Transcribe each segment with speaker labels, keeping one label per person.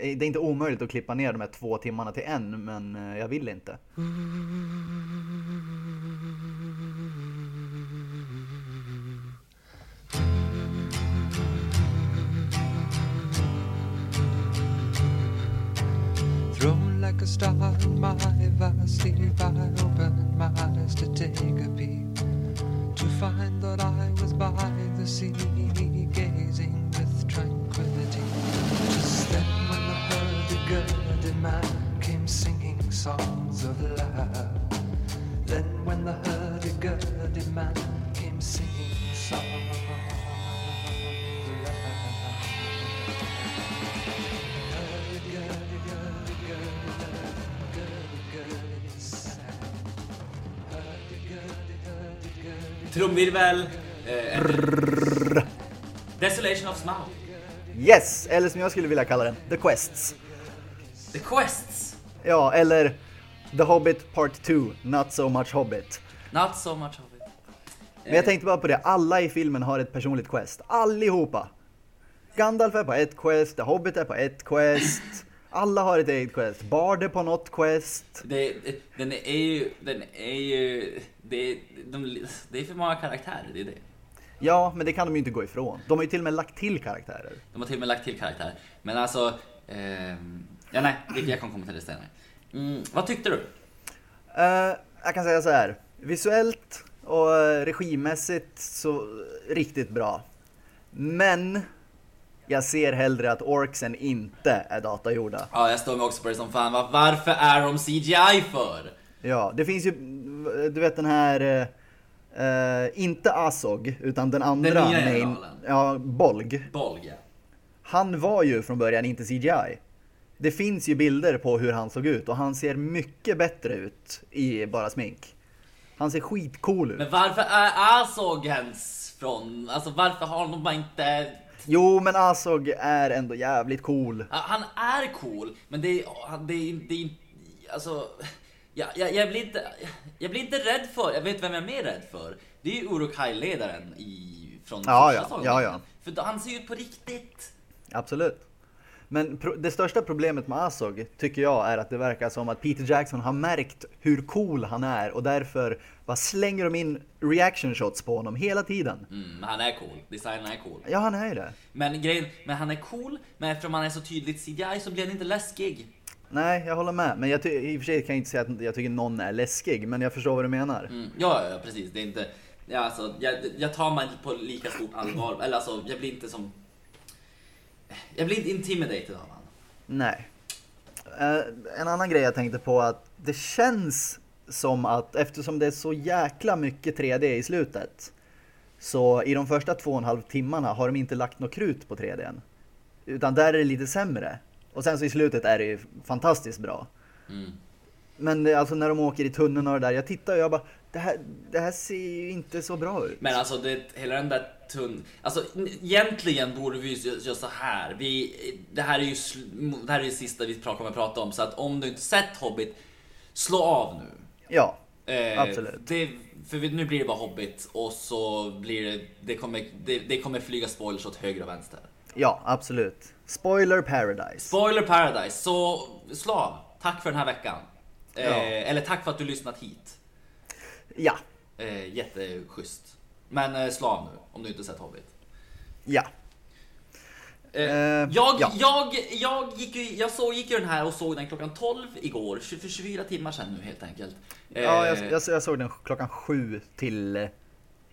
Speaker 1: Eh, det är inte omöjligt att klippa ner de här två timmarna till en, men eh, jag vill inte.
Speaker 2: Thrown like a star in my vast sleep, I opened my eyes to take a peep. To find that I was by the sea, hurdy-gurdy man came singing songs of love. Then, when the hurdy-gurdy man came singing songs of love.
Speaker 3: Trumvirvel. Eh, Desolation of Smaug.
Speaker 1: Yes! Eller som jag skulle vilja kalla den, The Quests.
Speaker 3: The Quests.
Speaker 1: Ja, eller The Hobbit Part 2, Not So Much Hobbit.
Speaker 3: Not so much of it.
Speaker 1: Men jag tänkte bara på det, alla i filmen har ett personligt quest. Allihopa! Gandalf är på ett quest, The Hobbit är på ett quest. Alla har ett eget quest. Bard är på något quest.
Speaker 3: Det, den är ju, den är ju, det, de, det är för många karaktärer, det är det.
Speaker 1: Ja, men det kan de ju inte gå ifrån. De har ju till och med lagt till karaktärer.
Speaker 3: De har till och med lagt till karaktärer. Men alltså, ehm, ja nej, jag kan komma till det senare. Mm, vad tyckte du?
Speaker 1: Eh, jag kan säga så här. Visuellt och regimässigt så riktigt bra. Men jag ser hellre att orksen inte är datagjorda.
Speaker 3: Ja, jag står mig också på det som fan. Va- Varför är de CGI för?
Speaker 1: Ja, det finns ju, du vet den här, eh, inte Asog, utan den andra
Speaker 3: nya
Speaker 1: main, ja, Bolg.
Speaker 3: Bolg, ja.
Speaker 1: Han var ju från början inte CGI. Det finns ju bilder på hur han såg ut och han ser mycket bättre ut i bara smink. Han ser skitcool ut.
Speaker 3: Men varför är Azog ens från, alltså varför har de bara inte
Speaker 1: Jo, men Asog är ändå jävligt cool.
Speaker 3: Han är cool, men det är, det är, det är alltså, jag, jag, jag, blir inte, jag blir inte rädd för, jag vet vem jag är mer rädd för. Det är ju Urukai-ledaren i, från
Speaker 1: Ja,
Speaker 3: första
Speaker 1: ja,
Speaker 3: sagan.
Speaker 1: ja, ja.
Speaker 3: För han ser ju ut på riktigt.
Speaker 1: Absolut. Men det största problemet med Asog tycker jag är att det verkar som att Peter Jackson har märkt hur cool han är och därför bara slänger de in reaction shots på honom hela tiden.
Speaker 3: Mm, han är cool, designen är cool.
Speaker 1: Ja, han är ju det.
Speaker 3: Men grejen, men han är cool, men eftersom han är så tydligt CGI så blir han inte läskig.
Speaker 1: Nej, jag håller med. Men jag i och för sig kan jag inte säga att jag tycker någon är läskig, men jag förstår vad du menar.
Speaker 3: Mm, ja, ja, ja, precis. Det är inte, ja, alltså, jag, jag tar mig inte på lika stort allvar. Eller alltså, jag blir inte som... Jag blir inte intimidated av honom.
Speaker 1: Nej. Eh, en annan grej jag tänkte på att det känns som att eftersom det är så jäkla mycket 3D i slutet så i de första två och en halv timmarna har de inte lagt något krut på 3Dn. Utan där är det lite sämre. Och sen så i slutet är det ju fantastiskt bra.
Speaker 3: Mm.
Speaker 1: Men det, alltså när de åker i tunneln och det där, jag tittar och jag bara det här, det här ser ju inte så bra ut.
Speaker 3: Men alltså, det, hela den där tunn... Alltså, n- egentligen borde vi ju göra så här. Vi, det här är ju det här är det sista vi kommer att prata om. Så att om du inte sett Hobbit, slå av nu.
Speaker 1: Ja,
Speaker 3: Eh,
Speaker 1: Absolut.
Speaker 3: Det, för nu blir det bara Hobbit och så blir det... Det kommer, det, det kommer flyga spoilers åt höger och vänster.
Speaker 1: ja absolut. Spoiler paradise.
Speaker 3: Spoiler Paradise, så slå av. Tack för den här veckan. Eh,
Speaker 1: Ja.
Speaker 3: Eller tack för att du lyssnat hit.
Speaker 1: ja,
Speaker 3: Eh, jätteschysst. Men eh, slå av nu om du inte sett Hobbit.
Speaker 1: ja.
Speaker 3: Eh,
Speaker 1: Eh,
Speaker 3: jag,
Speaker 1: ja.
Speaker 3: jag, jag, gick ju, jag såg, gick ju den här och såg den klockan 12 igår, 20 för 24 timmar sedan nu helt enkelt. Eh,
Speaker 1: Ja, jag, jag, jag såg den klockan sju till eh,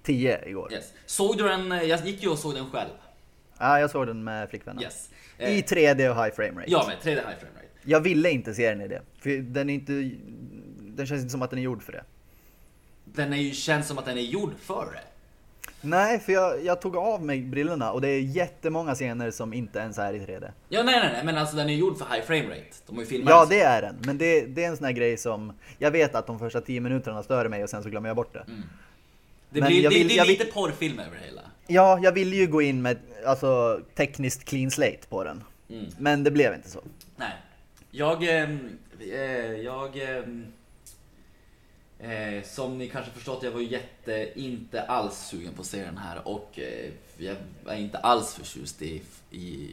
Speaker 1: tio igår.
Speaker 3: yes. Såg du den, jag gick ju och såg den själv.
Speaker 1: Ja, jag såg den med flickvännen.
Speaker 3: Yes. Eh,
Speaker 1: I 3D och high frame rate.
Speaker 3: Ja, med 3D high frame rate.
Speaker 1: Jag ville inte se den i det. För den är inte... Den känns inte som att den är gjord för det.
Speaker 3: Den är ju, känns som att den är gjord för det.
Speaker 1: Nej, för jag, jag tog av mig brillorna och det är jättemånga scener som inte ens är i 3D.
Speaker 3: Ja, nej, nej, nej, men alltså den är gjord för high frame rate. De har ju filmat
Speaker 1: Ja, det är den. Men det, det är en sån här grej som... Jag vet att de första 10 minuterna stör mig och sen så glömmer jag bort det.
Speaker 3: Det,
Speaker 1: men
Speaker 3: blir,
Speaker 1: jag
Speaker 3: det,
Speaker 1: vill-
Speaker 3: det är
Speaker 1: jag vill-
Speaker 3: lite porrfilm över det hela.
Speaker 1: Ja, jag ville ju gå in med alltså, tekniskt clean slate på den.
Speaker 3: Mm.
Speaker 1: Men det blev inte så.
Speaker 3: Nej. Jag, ehm, eh, jag, ehm, eh, som ni kanske förstått, jag var ju jätte, inte alls sugen på att se den här och eh, jag är inte alls förtjust i, i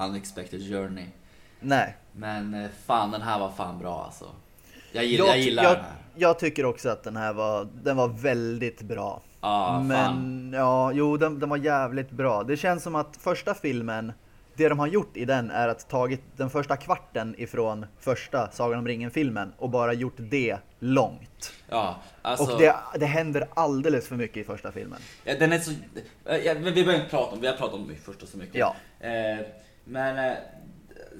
Speaker 3: Unexpected Journey.
Speaker 1: Nej.
Speaker 3: Men eh, fan den här var fan bra alltså. Jag gillar,
Speaker 1: Jag,
Speaker 3: jag gillar
Speaker 1: jag,
Speaker 3: den här.
Speaker 1: jag tycker också att den här var, den var väldigt bra.
Speaker 3: Ja,
Speaker 1: Men
Speaker 3: fan.
Speaker 1: ja, jo den, den var jävligt bra. Det känns som att första filmen, det de har gjort i den är att tagit den första kvarten ifrån första Sagan om ringen-filmen och bara gjort det långt.
Speaker 3: Ja, alltså.
Speaker 1: Och det, det händer alldeles för mycket i första filmen.
Speaker 3: Ja, Den är så... eh, Ja, men vi behöver inte prata om, vi har pratat om det första så mycket.
Speaker 1: Ja.
Speaker 3: Eh, men... Eh,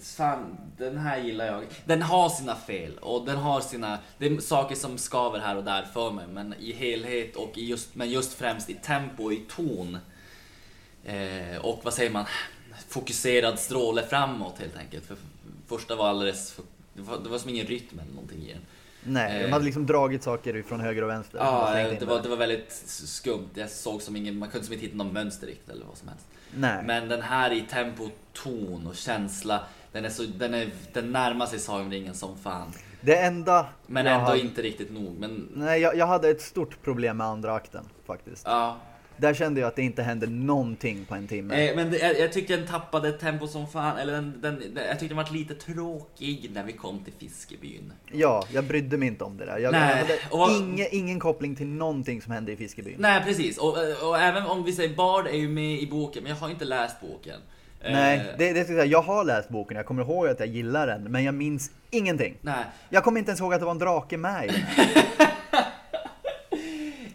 Speaker 3: fan, den här gillar jag. Den har sina fel och den har sina... Det är saker som skaver här och där för mig. Men i helhet och i just, men just främst i tempo och i ton. Eh, och vad säger man? Fokuserad stråle framåt helt enkelt. För första var alldeles... För, det, var, det var som ingen rytm eller någonting i den.
Speaker 1: Nej, de hade liksom dragit saker från höger och vänster.
Speaker 3: Ja, det var, det var väldigt skumt. Jag såg som ingen, man kunde som inte hitta någon mönster riktigt eller vad som helst.
Speaker 1: Nej.
Speaker 3: Men den här i tempo, ton och känsla, den, är så, den, är, den närmar sig Sagan som fan.
Speaker 1: Det enda
Speaker 3: Men ändå
Speaker 1: hade,
Speaker 3: inte riktigt nog. Men
Speaker 1: Nej, jag, jag hade ett stort problem med andra akten faktiskt.
Speaker 3: ja.
Speaker 1: Där kände jag att det inte hände någonting på en timme.
Speaker 3: Eh, men det, jag, jag tyckte den tappade tempo som fan. Eller den, den, jag tyckte den var lite tråkig när vi kom till fiskebyn.
Speaker 1: Ja, jag brydde mig inte om det där. Jag,
Speaker 3: Nej,
Speaker 1: hade
Speaker 3: vad-
Speaker 1: inge, ingen koppling till någonting som hände i Fiskebyn.
Speaker 3: Nej precis, och, och även om vi säger Bard är ju med i boken, men jag har inte läst boken.
Speaker 1: Nej,
Speaker 3: Eh,
Speaker 1: det, det ska jag, säga, jag har läst boken, jag kommer ihåg att jag gillar den, men jag minns ingenting.
Speaker 3: Nej,
Speaker 1: Jag kommer inte ens ihåg att det var en drake med i den.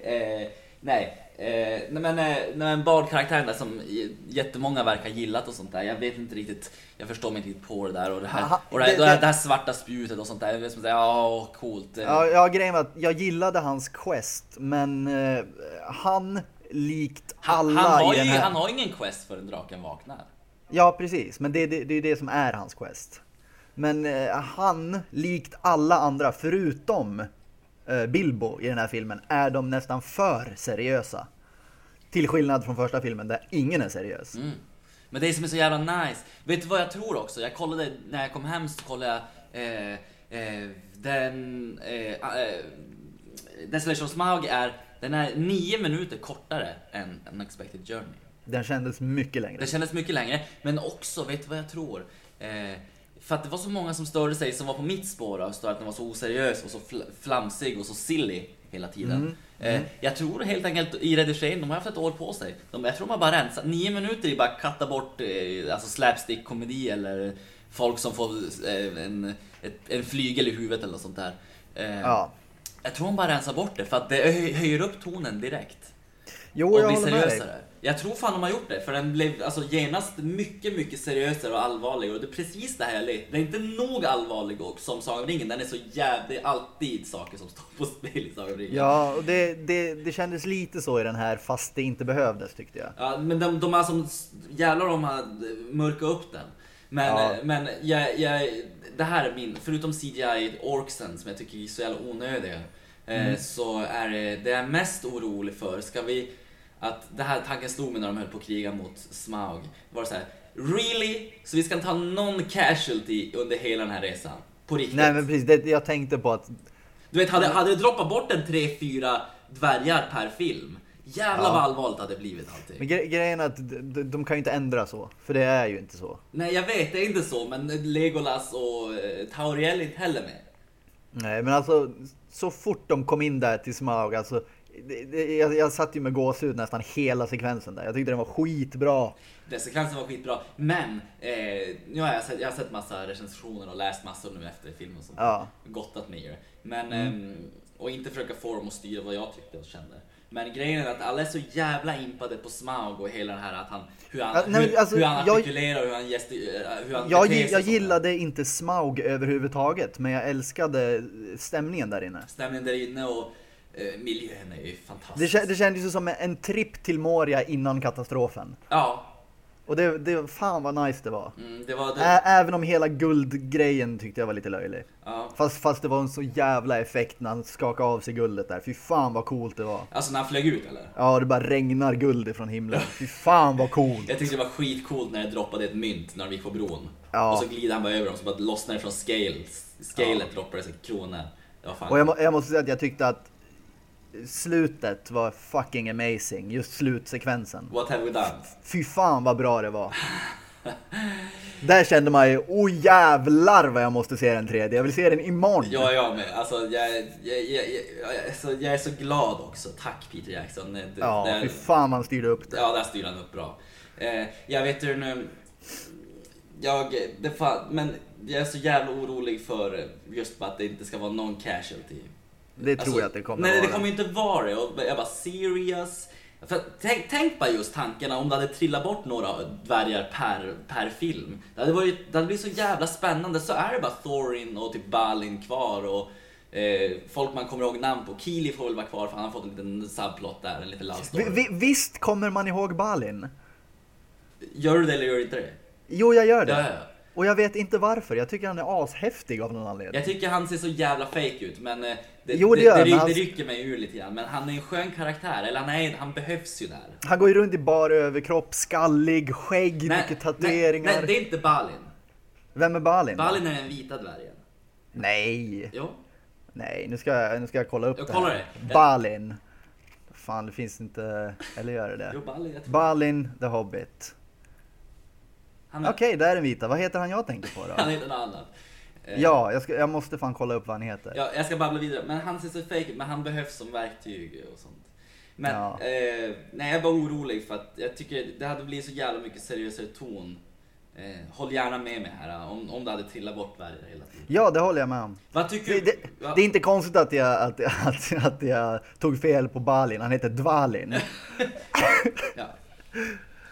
Speaker 3: Eh, nej. Eh, nej, men, eh, men Bard-karaktären där som jättemånga verkar gillat och sånt där. Jag vet inte riktigt, jag förstår mig inte riktigt på det där och det här,
Speaker 1: Aha,
Speaker 3: och det, här,
Speaker 1: det-
Speaker 3: det, här,
Speaker 1: det-
Speaker 3: här svarta spjutet och sånt där. Jag som säger, ja coolt.
Speaker 1: Ja, ja, grejen var att jag gillade hans quest, men eh, han, likt
Speaker 3: han,
Speaker 1: alla
Speaker 3: han, har
Speaker 1: i den
Speaker 3: ju,
Speaker 1: här...
Speaker 3: han har ingen quest förrän draken vaknar.
Speaker 1: Ja, precis. Men det, det, det är det som är hans quest. Men eh, han, likt alla andra förutom Bilbo i den här filmen, är de nästan för seriösa. Till skillnad från första filmen där ingen är seriös.
Speaker 3: Mm. Men det som är så jävla nice, vet du vad jag tror också? Jag kollade, när jag kom hem så kollade jag eh, eh, den... Eh, eh, Desolation Smaug är, den är nio minuter kortare än Unexpected Journey.
Speaker 1: Den kändes mycket längre.
Speaker 3: Det kändes mycket längre, men också, vet du vad jag tror? För att det var så många som störde sig som var på mitt spår och störde att den var så oseriös och så fl- flamsig och så silly hela tiden. Eh, jag tror helt enkelt i redigeringen, de har haft ett år på sig. De, jag tror de har bara rensat, nio minuter är bara att katta bort eh, alltså slapstick-komedi eller folk som får eh, en, ett, en flygel i huvudet eller något sånt där. Eh,
Speaker 1: Ja.
Speaker 3: Jag tror de bara rensar bort det för att det hö- höjer upp tonen direkt
Speaker 1: Jo,
Speaker 3: och
Speaker 1: jag
Speaker 3: bli
Speaker 1: håller med dig.
Speaker 3: Jag tror fan de har gjort det, för den blev alltså genast mycket, mycket seriösare och allvarligare. Och det är precis det här jag letar. Den är inte nog allvarlig och som Sagan om ringen, den är så är alltid saker som står på spel i Sagan om ringen.
Speaker 1: Ja, och det, det, det kändes lite så i den här fast det inte behövdes tyckte jag.
Speaker 3: Ja, men de, de har som... Jävlar de har mörkat upp den. Men,
Speaker 1: Ja.
Speaker 3: men jag, jag, det här är min, förutom CGI Orksen som jag tycker är så jävla onödiga. Eh, så är det, det jag är mest orolig för, ska vi... Att det här tanken slog mig när de höll på att kriga mot Smaug. Var det så här, really? Så vi ska inte ha någon casualty under hela den här resan? På riktigt?
Speaker 1: Nej men precis, det, jag tänkte på att
Speaker 3: Du vet, hade, hade det droppat bort en 3-4 dvärgar per film, jävlar
Speaker 1: Ja.
Speaker 3: vad allvarligt hade det blivit allting.
Speaker 1: men gre grejen är att de, de kan ju inte ändra så, för det är ju inte så.
Speaker 3: Nej jag vet, det är inte så, men Legolas och eh, Tauriel är inte heller med.
Speaker 1: Nej men alltså så fort de kom in där till Smaug, alltså jag, jag satt ju med gåshud nästan hela sekvensen där. Jag tyckte den var skitbra.
Speaker 3: Den sekvensen var skitbra, men eh, nu har jag sett, jag har sett massa recensioner och läst massor nu efter filmen sånt.
Speaker 1: Ja.
Speaker 3: Gottat mig det. Men, ehm, och inte försöka få dem att styra vad jag tyckte och kände. Men grejen är att alla är så jävla impade på Smaug och hela den här att han, hur han,
Speaker 1: Ja, nej,
Speaker 3: hur,
Speaker 1: alltså,
Speaker 3: hur han
Speaker 1: jag-
Speaker 3: artikulerar, hur han, gesti, eh, hur han
Speaker 1: Jag, jag
Speaker 3: och sånt där.
Speaker 1: gillade inte Smaug överhuvudtaget, men jag älskade stämningen där inne.
Speaker 3: Stämningen där inne och eh, miljön är ju
Speaker 1: Det,
Speaker 3: fantastisk.
Speaker 1: kä- det kändes ju som en tripp till Moria innan katastrofen.
Speaker 3: Ja,
Speaker 1: Och det, det fan vad nice det var.
Speaker 3: mm, det var det.
Speaker 1: Även om hela guldgrejen tyckte jag var lite löjlig.
Speaker 3: Ja.
Speaker 1: Fast, fast det var en så jävla effekt när han skakade av sig guldet där. Fy fan vad coolt det var.
Speaker 3: Alltså när han flög ut eller?
Speaker 1: Ja, det bara regnar guld ifrån himlen. Fy fan vad coolt.
Speaker 3: Jag tyckte det var skitcoolt när det droppade ett mynt när de gick på bron.
Speaker 1: Ja.
Speaker 3: Och så glider han bara över dem så bara lossnar det från scales. Scalet droppar det sig kronor. Det
Speaker 1: Och jag, jag måste säga att jag tyckte att slutet var fucking amazing. Just slutsekvensen.
Speaker 3: What have we done?
Speaker 1: Fy fan vad bra det var. Där kände man ju, oh jävlar vad jag måste se den tredje. Jag vill se den imorgon.
Speaker 3: Ja, jag med. Alltså, jag, jag, jag, jag, jag, är så, glad också. Tack Peter Jackson. Det,
Speaker 1: Ja,
Speaker 3: det-
Speaker 1: fy fan man styrde upp det.
Speaker 3: Ja, där styr han upp bra. Eh, jag vet hur nu... Jag, det fan, men jag är så jävla orolig för just att det inte ska vara någon casualty.
Speaker 1: Det tror
Speaker 3: Alltså,
Speaker 1: jag att det kommer
Speaker 3: Nej,
Speaker 1: vara.
Speaker 3: det kommer ju inte vara det. Och jag bara serious. För tänk, tänk bara just tankarna om det hade trillat bort några dvärgar per, per film. Det hade, varit, det hade blivit så jävla spännande. Så är det bara Thorin och typ Balin kvar och eh, folk man kommer ihåg namn på. Keely får väl vara kvar för han har fått en liten subplot där, en liten love story.
Speaker 1: Vi, vi, visst kommer man ihåg Balin?
Speaker 3: Gör du det eller gör du inte det?
Speaker 1: Jo, jag gör det.
Speaker 3: Ja, ja.
Speaker 1: Och jag vet inte varför. Jag tycker han är ashäftig av någon anledning.
Speaker 3: Jag tycker han ser så jävla fake ut, men eh, det,
Speaker 1: Jo, det
Speaker 3: det,
Speaker 1: gör
Speaker 3: det,
Speaker 1: han,
Speaker 3: det
Speaker 1: han-
Speaker 3: rycker mig ur lite grann. Men han är en skön karaktär, eller han, är, han behövs ju där.
Speaker 1: Han går ju runt i bar överkropp, skallig, skägg, mycket
Speaker 3: nej,
Speaker 1: tatueringar.
Speaker 3: nej, det är inte Balin.
Speaker 1: Vem är Balin?
Speaker 3: Balin är den vita dvärgen.
Speaker 1: Nej,
Speaker 3: Jo.
Speaker 1: nej, nu ska jag, nu ska jag kolla upp
Speaker 3: Jag
Speaker 1: det
Speaker 3: kollar
Speaker 1: här.
Speaker 3: det.
Speaker 1: Balin. Fan, det finns inte... Eller gör det det?
Speaker 3: Jo, Balin.
Speaker 1: Balin the Hobbit.
Speaker 3: Han,
Speaker 1: Okej, där är den vita. Vad heter han jag tänkte på
Speaker 3: han
Speaker 1: då?
Speaker 3: heter något annat. Eh,
Speaker 1: Ja, jag, ska, jag måste fan kolla upp vad han heter.
Speaker 3: Ja, jag ska babbla vidare. Men han ser så fake ut, men han behövs som verktyg och sånt. Men,
Speaker 1: Ja.
Speaker 3: eh, nej jag bara orolig för att jag tycker det hade blivit så jävla mycket seriösare ton. Eh, håll gärna med mig här om, om det hade trillat bort dvärgar hela tiden.
Speaker 1: Ja, det håller jag med om.
Speaker 3: Vad tycker
Speaker 1: Det,
Speaker 3: du?
Speaker 1: det, det är inte konstigt att jag, att, att, att jag tog fel på Balin. Han heter Dvalin.
Speaker 3: ja.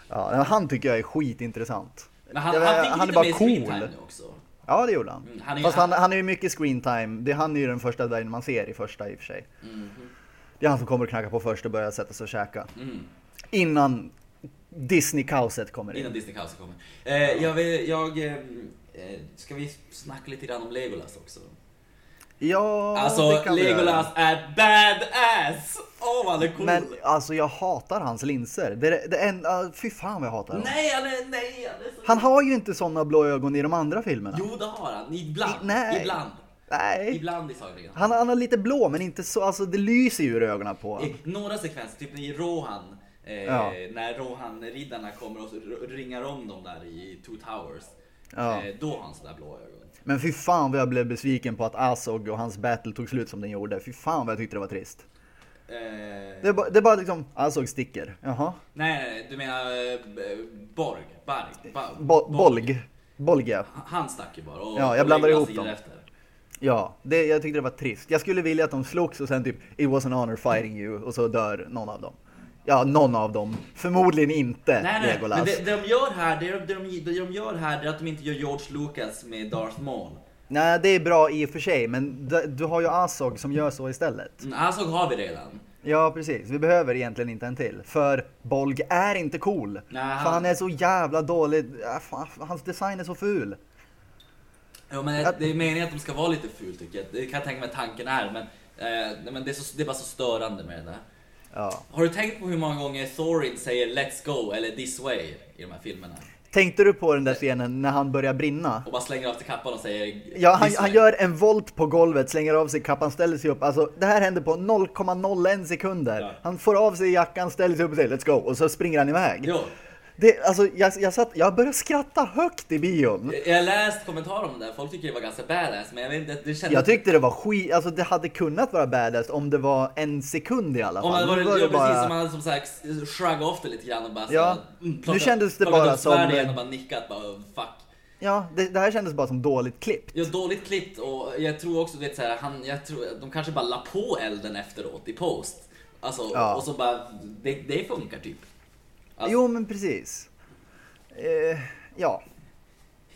Speaker 1: Ja, han tycker jag är skitintressant.
Speaker 3: Men han, han
Speaker 1: han är bara cool.
Speaker 3: också.
Speaker 1: Ja, det gjorde han.
Speaker 3: Mm, han är
Speaker 1: Fast han, han är ju mycket screentime. Det, han är ju den första dvärgen man ser i första i och för sig. Det är han som kommer och knackar på först och börjar sätta sig och käka.
Speaker 3: Mm.
Speaker 1: Innan Disney-kaoset kommer in.
Speaker 3: Innan Disney House kommer. Eh, jag vill, jag, eh, eh, ska vi snacka lite grann om Legolas också?
Speaker 1: Ja,
Speaker 3: alltså,
Speaker 1: det kan vi
Speaker 3: Legolas
Speaker 1: göra.
Speaker 3: är badass! Åh, vad han är cool!
Speaker 1: Men alltså jag hatar hans linser. Det, är- det enda, fy fan vad jag hatar dem.
Speaker 3: nej, han är, nej, han är så...
Speaker 1: Han har ju inte såna blå ögon i de andra filmerna.
Speaker 3: Jo, det har han. Ibland.
Speaker 1: I- nej.
Speaker 3: Ibland.
Speaker 1: Nej.
Speaker 3: Ibland i Sagan om ringen.
Speaker 1: Han, han har lite blå men inte så, alltså det lyser ju ur ögonen på honom.
Speaker 3: I några sekvenser, typ i Rohan, eh,
Speaker 1: Ja.
Speaker 3: när Rohan-riddarna kommer och r- ringar om dem där i Two Towers.
Speaker 1: Ja.
Speaker 3: Eh, då har han sådär blå ögon.
Speaker 1: Men fy fan vad jag blev besviken på att Azog och hans battle tog slut som den gjorde. Fy fan vad jag tyckte det var trist.
Speaker 3: Eh,
Speaker 1: Det är bara, det är bara liksom, Azog sticker. Jaha.
Speaker 3: nej, nej, nej, du menar eh, Borg? Barg? Ba-
Speaker 1: Bo, Bolg. Bolg ja.
Speaker 3: Han stack ju bara. Och,
Speaker 1: Ja, jag blandar ihop dem.
Speaker 3: Efter.
Speaker 1: Ja, det, jag tyckte det var trist. Jag skulle vilja att de slogs och sen typ It was an honor fighting you och så dör någon av dem. Ja, någon av dem. Förmodligen inte
Speaker 3: Nej, nej,
Speaker 1: Legolas.
Speaker 3: men det, det de gör här, det, det, de, det de gör här är att de inte gör George Lucas med Darth Maul.
Speaker 1: Nej, det är bra i och för sig, men d- du har ju Azog som gör så istället.
Speaker 3: Mm, Azog har vi redan.
Speaker 1: Ja, precis. Vi behöver egentligen inte en till. För Bolg är inte cool.
Speaker 3: Nej,
Speaker 1: För
Speaker 3: han-
Speaker 1: han är så jävla dålig. Hans design är så ful.
Speaker 3: Ja, men det är meningen att de ska vara lite ful tycker jag. Det kan jag tänka mig tanken är, men, eh, men det, är så, det är bara så störande med det där.
Speaker 1: Ja.
Speaker 3: Har du tänkt på hur många gånger Thorin säger Let's go eller This way i de här filmerna?
Speaker 1: Tänkte du på den där scenen när han börjar brinna?
Speaker 3: Och bara slänger av sig kappan och säger
Speaker 1: Ja, han,
Speaker 3: "This
Speaker 1: han
Speaker 3: way."
Speaker 1: gör en volt på golvet, slänger av sig kappan, ställer sig upp. Alltså, det här händer på 0,01 sekunder.
Speaker 3: Ja.
Speaker 1: Han får av sig jackan, ställer sig upp och säger Let's go, och så springer han iväg.
Speaker 3: Jo.
Speaker 1: Det, alltså, jag, jag, satt, jag började skratta högt i bion.
Speaker 3: Jag har läst kommentarer om det folk tycker det var ganska badass, men jag vet inte, det kändes...
Speaker 1: Jag tyckte det var skit, alltså det hade kunnat vara badass om det var en sekund i alla fall.
Speaker 3: Om man
Speaker 1: Nu
Speaker 3: var,
Speaker 1: var
Speaker 3: ja,
Speaker 1: det bara-
Speaker 3: precis, som man hade som sagt shrug off det lite grann och bara
Speaker 1: Ja,
Speaker 3: mm,
Speaker 1: nu
Speaker 3: plocka-
Speaker 1: kändes det bara som-
Speaker 3: och bara nickat bara fuck.
Speaker 1: Ja, det, det här kändes bara som dåligt klippt.
Speaker 3: Ja, dåligt klippt och jag tror också, du vet så här, han, jag tror, de kanske bara la på elden efteråt i post. Alltså,
Speaker 1: Ja.
Speaker 3: och så bara, det, det funkar typ. Alltså,
Speaker 1: Jo, men precis. Eh, ja.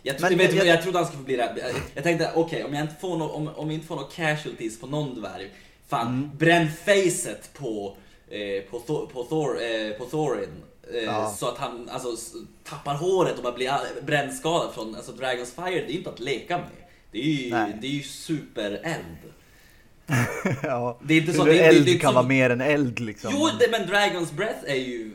Speaker 3: Jag, tro,
Speaker 1: Men
Speaker 3: vet,
Speaker 1: jag-
Speaker 3: vad, jag trodde han skulle få bli det. Jag, jag tänkte, okej, om, jag inte får no, om, om inte får några casualties på någon dvärg, fan,
Speaker 1: Mm.
Speaker 3: bränn facet på, eh, på, Thor, på, Thor, eh, på Thorin. Eh,
Speaker 1: Ja.
Speaker 3: Så att han alltså, tappar håret och bara blir all- brännskadad från alltså, Dragon's Fire. Det är ju inte att leka med. Det är ju,
Speaker 1: Nej.
Speaker 3: det är ju supereld.
Speaker 1: ja.
Speaker 3: Det är inte så-
Speaker 1: Hur
Speaker 3: det- det-
Speaker 1: eld
Speaker 3: det är
Speaker 1: kan
Speaker 3: så-
Speaker 1: vara mer än eld liksom.
Speaker 3: Jo, det, men Dragon's Breath är ju,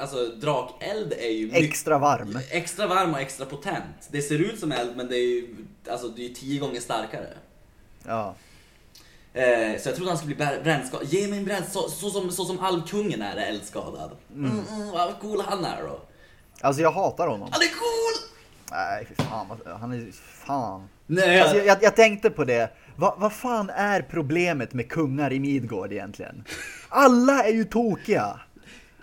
Speaker 3: alltså drakeld är ju mycket-
Speaker 1: Extra varm.
Speaker 3: extra varm och extra potent. Det ser ut som eld men det är ju, alltså, det är tio gånger starkare.
Speaker 1: Ja.
Speaker 3: Eh, så jag trodde han skulle bli brä- brännskadad. Ge mig en bränd, så, så, som, så som alvkungen är eldskadad. Mm. Mm, vad cool han är då.
Speaker 1: Alltså jag hatar honom.
Speaker 3: Han är cool!
Speaker 1: Nej, fy fan. Han är... Fan.
Speaker 3: Nej,
Speaker 1: Alltså, jag, jag, jag tänkte på det. Va, vad fan är problemet med kungar i Midgård egentligen? Alla är ju tokiga.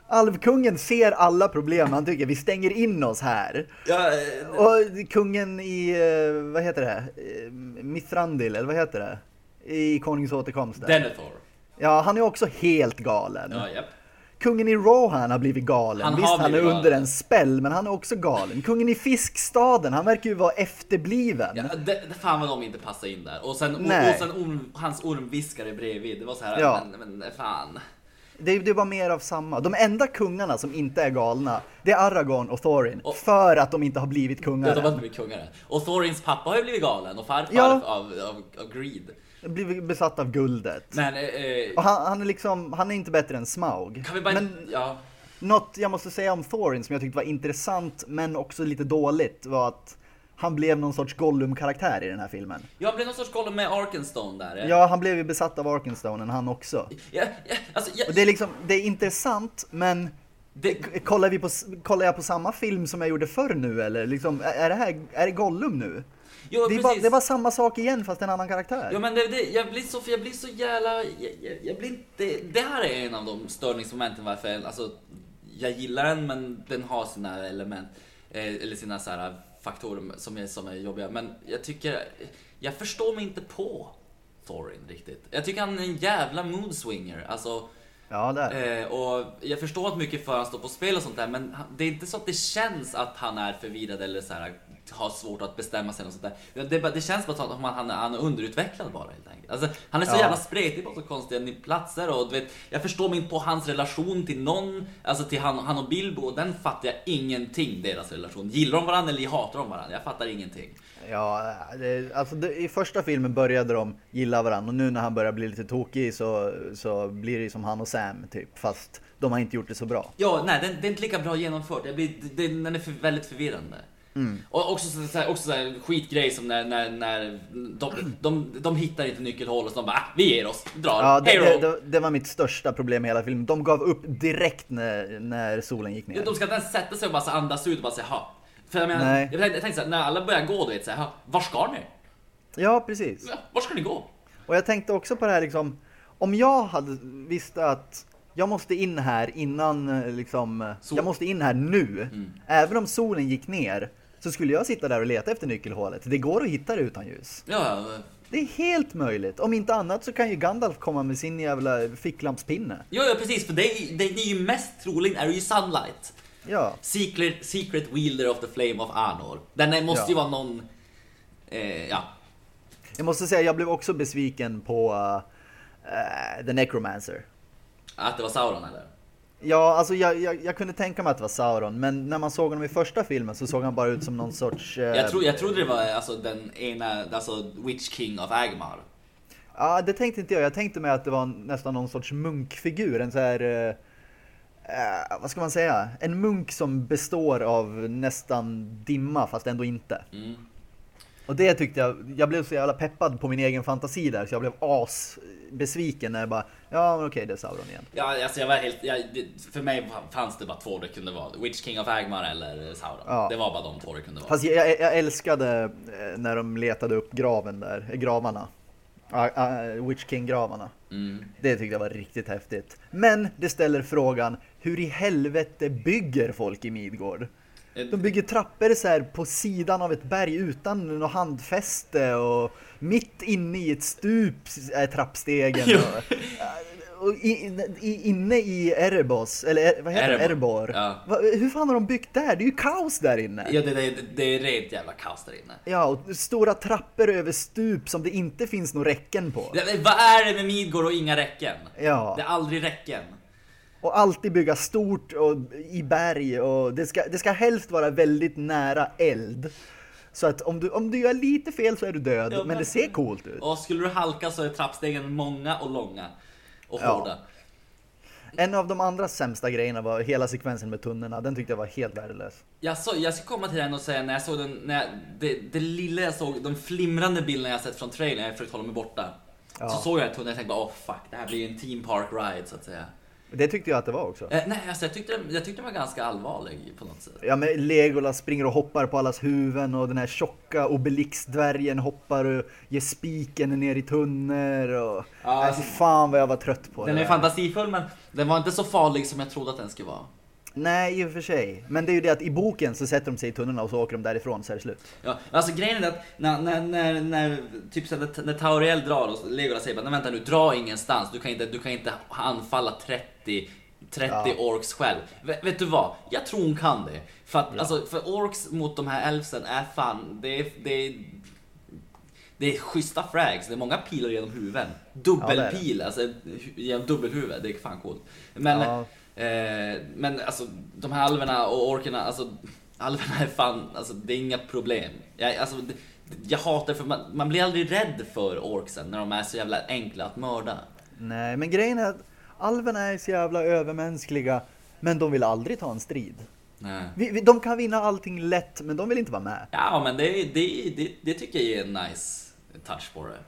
Speaker 1: Alvkungen ser alla problem. Han tycker vi stänger in oss här.
Speaker 3: Ja, eh,
Speaker 1: Och kungen i, eh, vad heter det? Eh, Mithrandil, eller vad heter det? I Konungens återkomst.
Speaker 3: Denethor.
Speaker 1: Ja, han är också helt galen.
Speaker 3: Ja, japp.
Speaker 1: Kungen i Rohan har blivit galen.
Speaker 3: Han
Speaker 1: Visst, han är
Speaker 3: blivit
Speaker 1: under
Speaker 3: galen.
Speaker 1: en spell, men han är också galen. Kungen i Fiskstaden, han verkar ju vara efterbliven.
Speaker 3: Ja, det, fan vad de inte passar in där. Och sen,
Speaker 1: Nej.
Speaker 3: och sen orm, hans ormviskare bredvid. Det var så här,
Speaker 1: Ja.
Speaker 3: men, men fan.
Speaker 1: Det, det var mer av samma. De enda kungarna som inte är galna, det är Aragorn och Thorin.
Speaker 3: Och-
Speaker 1: för att de inte har blivit kungar
Speaker 3: Ja, de har inte blivit kungar. Och Thorins pappa har ju blivit galen och farfar
Speaker 1: Ja.
Speaker 3: av, av, av greed.
Speaker 1: Blivit besatt av guldet.
Speaker 3: Men, eh, eh,
Speaker 1: Och han, han är liksom, han är inte bättre än Smaug.
Speaker 3: kan vi bara...
Speaker 1: Men
Speaker 3: ja.
Speaker 1: något jag måste säga om Thorin som jag tyckte var intressant, men också lite dåligt, var att han blev någon sorts Gollum-karaktär i den här filmen.
Speaker 3: Jag blev någon sorts Gollum med Arkenstone där.
Speaker 1: Ja, han blev ju besatt av Arkenstonen han också.
Speaker 3: Ja, ja, alltså, jag,
Speaker 1: Och det är liksom, det är intressant, men
Speaker 3: det,
Speaker 1: kollar, vi på, kollar jag på samma film som jag gjorde förr nu eller? Liksom, är det här, är det Gollum nu?
Speaker 3: Jo,
Speaker 1: Det är, bara, det är bara samma sak igen fast en annan karaktär.
Speaker 3: Ja men det, det, jag blir så, jag blir så jävla, jag, jag, jag blir inte, det här är en av de störningsmomenten varför, alltså jag gillar den men den har sina element, eh, eller sina så här faktorer som är, som är jobbiga. Men jag tycker, jag förstår mig inte på Thorin riktigt. Jag tycker han är en jävla moodswinger, alltså
Speaker 1: Ja, där.
Speaker 3: Eh, och jag förstår att mycket för han står på spel och sånt där, men det är inte så att det känns att han är förvirrad eller så här, har svårt att bestämma sig. Och sånt där. Det, det, det känns bara som att han, han är underutvecklad bara helt enkelt. Alltså, han är så
Speaker 1: Ja.
Speaker 3: jävla spretig på så konstiga platser och du vet, jag förstår mig inte på hans relation till någon, alltså till han, han och Bilbo, och den fattar jag ingenting, deras relation. Gillar de varandra eller hatar de varandra? Jag fattar ingenting.
Speaker 1: Ja, det, alltså det, i första filmen började de gilla varandra och nu när han börjar bli lite tokig så, så blir det som han och Sam typ. Fast de har inte gjort det så bra.
Speaker 3: Ja, nej, den, det är inte lika bra genomfört. Jag blir, det, den är för, väldigt förvirrande. Och också så, så här, också så här, skitgrej som när, när, när de, de, de hittar inte nyckelhålet så de bara ah, vi ger oss, drar,
Speaker 1: Ja, det, det,
Speaker 3: då.
Speaker 1: det, det var mitt största problem i hela filmen. De gav upp direkt när, när solen gick ner.
Speaker 3: De ska inte ens sätta sig och bara andas ut och bara säga ha. För jag menar,
Speaker 1: Nej.
Speaker 3: jag tänkte, jag tänkte så här, när alla börjar gå du vet så här, "Ha, var ska ni?
Speaker 1: Ja, precis.
Speaker 3: Ja, Var ska ni gå?
Speaker 1: Och jag tänkte också på det här liksom, om jag hade visste att jag måste in här innan eh, liksom,
Speaker 3: Sol.
Speaker 1: jag måste in här nu.
Speaker 3: Mm.
Speaker 1: Även om solen gick ner så skulle jag sitta där och leta efter nyckelhålet. Det går att hitta det utan ljus.
Speaker 3: Ja,
Speaker 1: Det är helt möjligt. Om inte annat så kan ju Gandalf komma med sin jävla ficklampspinne.
Speaker 3: ja, ja precis för det, är- det, är ju mest troligen är det ju Sunlight.
Speaker 1: Ja,
Speaker 3: Secret, secret wielder of the flame of Arnor. Den måste ju
Speaker 1: Ja.
Speaker 3: vara någon, eh, ja.
Speaker 1: jag måste säga jag blev också besviken på uh, The Necromancer.
Speaker 3: Att det var Sauron eller?
Speaker 1: Ja, alltså jag, jag, jag kunde tänka mig att det var Sauron, men när man såg honom i första filmen så såg han bara ut som någon sorts... eh,
Speaker 3: Jag, tro, jag trodde det var alltså den ena, alltså Witch King of Agmar.
Speaker 1: Ja, det tänkte inte jag. Jag tänkte mig att det var nästan någon sorts munkfigur. En så här... eh, eh, vad ska man säga? En munk som består av nästan dimma fast ändå inte.
Speaker 3: Mm.
Speaker 1: Och det tyckte jag, jag blev så jävla peppad på min egen fantasi där så jag blev as besviken när jag bara, ja men okej det är Sauron igen.
Speaker 3: Ja, alltså jag var helt, jag, för mig fanns det bara två det kunde vara. Witch King of Agmar eller Sauron.
Speaker 1: Ja.
Speaker 3: Det var bara de två det kunde vara.
Speaker 1: Fast jag, jag, jag älskade eh, när de letade upp graven där, eh, gravarna. Ah, ah, Witch King-gravarna.
Speaker 3: Mm.
Speaker 1: Det tyckte jag var riktigt häftigt. Men det ställer frågan, hur i helvete bygger folk i Midgård? De bygger trappor så här på sidan av ett berg utan något handfäste och mitt inne i ett stup är trappstegen.
Speaker 3: Jo.
Speaker 1: Och, och i, i, inne i Erebos, eller vad heter det?
Speaker 3: Erebor.
Speaker 1: Erebor.
Speaker 3: Ja.
Speaker 1: Hur fan har de byggt där? Det är ju kaos där inne.
Speaker 3: Ja, det, det, det är rent jävla kaos där inne.
Speaker 1: Ja, och stora trappor över stup som det inte finns några räcken på.
Speaker 3: Det, vad är det med Midgård och inga räcken?
Speaker 1: Ja.
Speaker 3: Det är aldrig räcken.
Speaker 1: Och alltid bygga stort och i berg och det ska, det ska helst vara väldigt nära eld. Så att om du, om du gör lite fel så är du död,
Speaker 3: Ja,
Speaker 1: men det ser coolt ut.
Speaker 3: Och skulle du halka så är trappstegen många och långa. Och
Speaker 1: Ja.
Speaker 3: hårda.
Speaker 1: En av de andra sämsta grejerna var hela sekvensen med tunnorna, den tyckte jag var helt värdelös.
Speaker 3: Jag, så, jag ska komma till den och säga när jag såg den, när jag, det, det lilla jag såg, de flimrande bilderna jag sett från trailern, jag försökte hålla mig borta.
Speaker 1: Ja.
Speaker 3: Så såg jag en tunnel och tänkte bara, åh fuck, det här blir ju en team park ride så att säga.
Speaker 1: Det tyckte jag att det var också.
Speaker 3: Eh, nej, alltså jag tyckte, jag tyckte den var ganska allvarlig på något sätt.
Speaker 1: Ja men Legolas springer och hoppar på allas huvuden och den här tjocka Obelix-dvärgen hoppar och ger spiken ner i tunnor och...
Speaker 3: Ja,
Speaker 1: fy fan vad jag var trött på
Speaker 3: Den
Speaker 1: det
Speaker 3: är fantasifull men den var inte så farlig som jag trodde att den skulle vara.
Speaker 1: Nej, i och för sig. Men det är ju det att i boken så sätter de sig i tunnorna och så åker de därifrån så är det slut.
Speaker 3: Ja, alltså grejen är att när, när, när, när typ så här, när Tauriel drar och Legolas säger bara, nej vänta nu, dra ingenstans, du kan inte, du kan inte anfalla 30 30
Speaker 1: Ja.
Speaker 3: orks själv. Vet, vet du vad? Jag tror hon kan det. För att, alltså, för orks mot de här elfsen är fan, det är, det är, det är schyssta frags, det är många pilar genom huvuden.
Speaker 1: Ja,
Speaker 3: Dubbelpil,
Speaker 1: det är
Speaker 3: alltså genom dubbelhuvud, det är fan coolt. Men,
Speaker 1: Ja.
Speaker 3: Eh, men alltså de här alverna och orkerna, alltså alverna är fan, alltså det är inga problem. Jag, alltså, det, jag hatar för man, man blir aldrig rädd för orksen när de är så jävla enkla att mörda.
Speaker 1: Nej, men grejen är att alverna är så jävla övermänskliga, men de vill aldrig ta en strid.
Speaker 3: Nej.
Speaker 1: Vi, vi, de kan vinna allting lätt, men de vill inte vara med.
Speaker 3: Ja, men det, det, det, det tycker jag är en nice touch på det.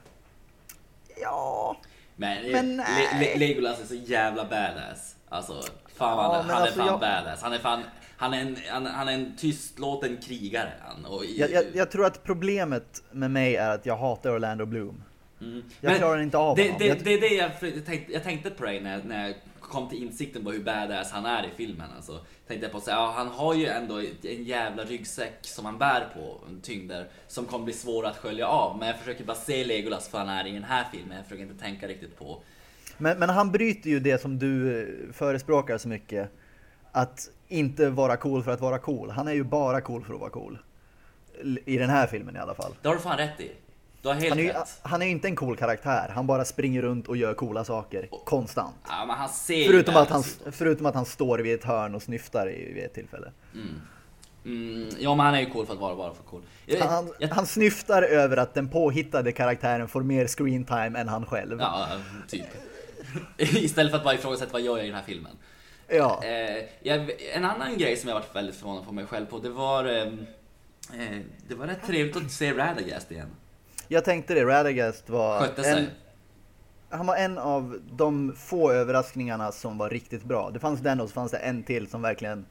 Speaker 1: Ja,
Speaker 3: Men,
Speaker 1: Men
Speaker 3: Le. Le, Legolas är så jävla badass. Alltså, fan
Speaker 1: Ja,
Speaker 3: han, han
Speaker 1: alltså,
Speaker 3: är fan
Speaker 1: jag-
Speaker 3: badass. Han är fan, han är en, han, han är en tystlåten krigare han. Och,
Speaker 1: jag, jag, jag tror att problemet med mig är att jag hatar Orlando Bloom.
Speaker 3: Mm.
Speaker 1: Jag
Speaker 3: Men
Speaker 1: klarar inte av
Speaker 3: det,
Speaker 1: honom.
Speaker 3: det, det är det jag, tänkte, jag tänkte på dig när, när jag kom till insikten på hur badass han är i filmen. Alltså, tänkte jag på att ja, han har ju ändå en jävla ryggsäck som han bär på, tyngder, som kommer bli svår att skölja av. Men jag försöker bara se Legolas för han är i den här filmen. Jag försöker inte tänka riktigt på
Speaker 1: Men, men han bryter ju det som du eh, förespråkar så mycket. Att inte vara cool för att vara cool. Han är ju bara cool för att vara cool. I den här filmen i alla fall.
Speaker 3: Det har du fan rätt i. Du har helt
Speaker 1: Han är, ju,
Speaker 3: rätt.
Speaker 1: han är inte en cool karaktär. Han bara springer runt och gör coola saker konstant.
Speaker 3: Ja, men han ser
Speaker 1: Förutom att, han, förutom att han står vid ett hörn och snyftar i- vid ett tillfälle.
Speaker 3: Mm, ja, men han är ju cool för att vara bara för cool. Jag,
Speaker 1: Han,
Speaker 3: jag,
Speaker 1: han snyftar över att den påhittade karaktären får mer screen time än han själv.
Speaker 3: ja, typ. Istället för att bara ifrågasätta vad gör jag i den här filmen.
Speaker 1: Ja.
Speaker 3: Eh, jag, en annan grej som jag varit väldigt förvånad på mig själv på, det var... ehm, Eh, det var rätt trevligt att se Radagast igen.
Speaker 1: Jag tänkte det, Radagast var
Speaker 3: Skötte sig.
Speaker 1: en, han var en av de få överraskningarna som var riktigt bra. Det fanns den och så fanns det en till som verkligen,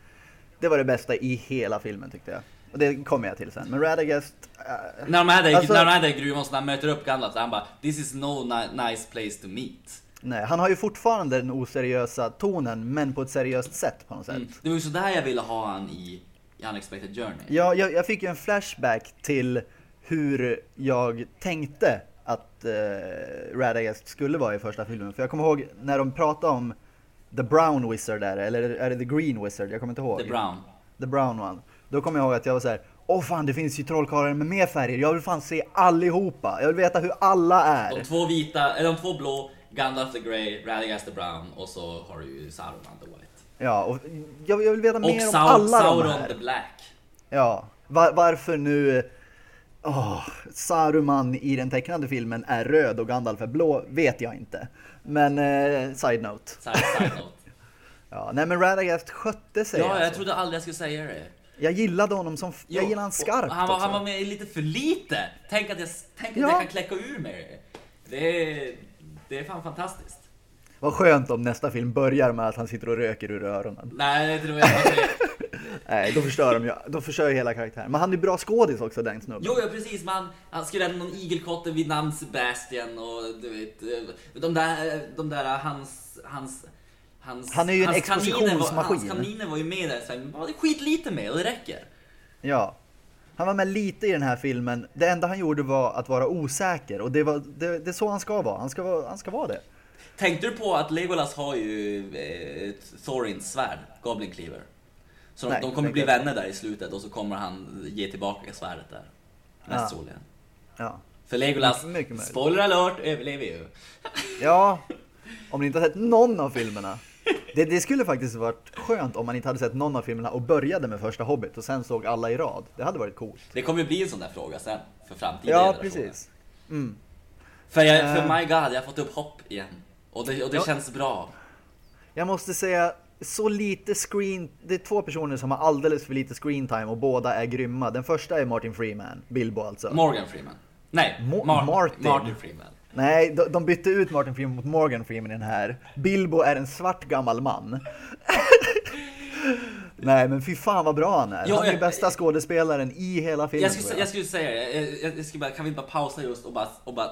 Speaker 1: det var det bästa i hela filmen tyckte jag. Och det kommer jag till sen. Men Radagast, äh,
Speaker 3: När de är där,
Speaker 1: Alltså-
Speaker 3: när de är i gruvan han möter upp Gandalf så han bara This is no ni- nice place to meet.
Speaker 1: Nej, han har ju fortfarande den oseriösa tonen men på ett seriöst sätt på något sätt.
Speaker 3: Mm. Det var ju sådär jag ville ha han i, i Unexpected Journey.
Speaker 1: Ja, jag, jag fick ju en flashback till hur jag tänkte att eh, Radagast skulle vara i första filmen. För jag kommer ihåg när de pratade om The Brown Wizard där, eller är det The Green Wizard? Jag kommer inte ihåg.
Speaker 3: The Brown.
Speaker 1: The Brown One. Då kommer jag ihåg att jag var så här. Åh fan, det finns ju trollkarlar med mer färger. Jag vill fan se allihopa. Jag vill veta hur alla
Speaker 3: De
Speaker 1: är.
Speaker 3: två vita, eller de två blå, Gandalf the Grey, Radagast the Brown och så har du ju Sauron the White.
Speaker 1: Ja, och jag, jag vill veta
Speaker 3: Och
Speaker 1: mer om alla de
Speaker 3: Sauron
Speaker 1: här.
Speaker 3: the Black.
Speaker 1: Ja, var, varför nu åh, Saruman i den tecknade filmen är röd och Gandalf är blå vet jag inte. Men eh, side note.
Speaker 3: Side, side note.
Speaker 1: Ja, nej men Radagast skötte sig
Speaker 3: Ja, jag
Speaker 1: alltså.
Speaker 3: trodde aldrig jag skulle säga det.
Speaker 1: Jag gillade honom som, jag
Speaker 3: Jo,
Speaker 1: gillar han
Speaker 3: och
Speaker 1: skarpt
Speaker 3: han var,
Speaker 1: också.
Speaker 3: han var med lite för lite. Tänk att jag, tänk att
Speaker 1: Ja.
Speaker 3: jag kan kläcka ur med det. Det är, det är fan fantastiskt.
Speaker 1: Vad skönt om nästa film börjar med att han sitter och röker ur öronen.
Speaker 3: Nej, det tror jag inte.
Speaker 1: Nej, då förstör de ju, då förstör ju hela karaktären. Men han är bra skådis också den snubben.
Speaker 3: Jo, ja precis. Man, han skulle rädda någon igelkotte vid namn Sebastian och du vet, eh, de där, de där hans, hans, hans
Speaker 1: Han är ju en
Speaker 3: hans kaniner var-
Speaker 1: expositionsmaskin.
Speaker 3: Hans kaniner var ju med där, så men det är skitlite med och det räcker.
Speaker 1: Ja. Han var med lite i den här filmen. Det enda han gjorde var att vara osäker och det, var, det, det är så han ska vara. Han ska vara, han ska vara det.
Speaker 3: Tänkte du på att Legolas har ju eh, Thorins svärd, Goblin Cleaver? Så
Speaker 1: Nej,
Speaker 3: de kommer bli vänner där i slutet och så kommer han ge tillbaka svärdet där. Mest
Speaker 1: Ja.
Speaker 3: troligen.
Speaker 1: Ja.
Speaker 3: För Legolas, spoiler alert, överlever ju.
Speaker 1: ja, om ni inte har sett någon av filmerna. Det, det skulle faktiskt varit skönt om man inte hade sett någon av filmerna och började med första Hobbit och sen såg alla i rad. Det hade varit coolt.
Speaker 3: Det kommer ju bli en sån där fråga sen, för framtida
Speaker 1: Ja, precis. Mm.
Speaker 3: För, jag, för
Speaker 1: Eh.
Speaker 3: my god, jag har fått upp hopp igen. Och det, och det
Speaker 1: Ja.
Speaker 3: känns bra.
Speaker 1: Jag måste säga, så lite screen... Det är två personer som har alldeles för lite screen time och båda är grymma. Den första är Martin Freeman, Bilbo alltså.
Speaker 3: Morgan Freeman. Nej,
Speaker 1: Mo-
Speaker 3: Mar-
Speaker 1: Martin.
Speaker 3: Martin Freeman.
Speaker 1: Nej, de, de bytte ut Martin Freeman mot Morgan Freeman i den här. Bilbo är en svart gammal man. Nej men fy fan vad bra han är.
Speaker 3: Ja,
Speaker 1: han är
Speaker 3: jag-
Speaker 1: bästa skådespelaren i hela filmen.
Speaker 3: Jag skulle,
Speaker 1: tror
Speaker 3: jag skulle säga det, jag, jag, jag skulle bara, kan vi bara pausa just och bara, och bara,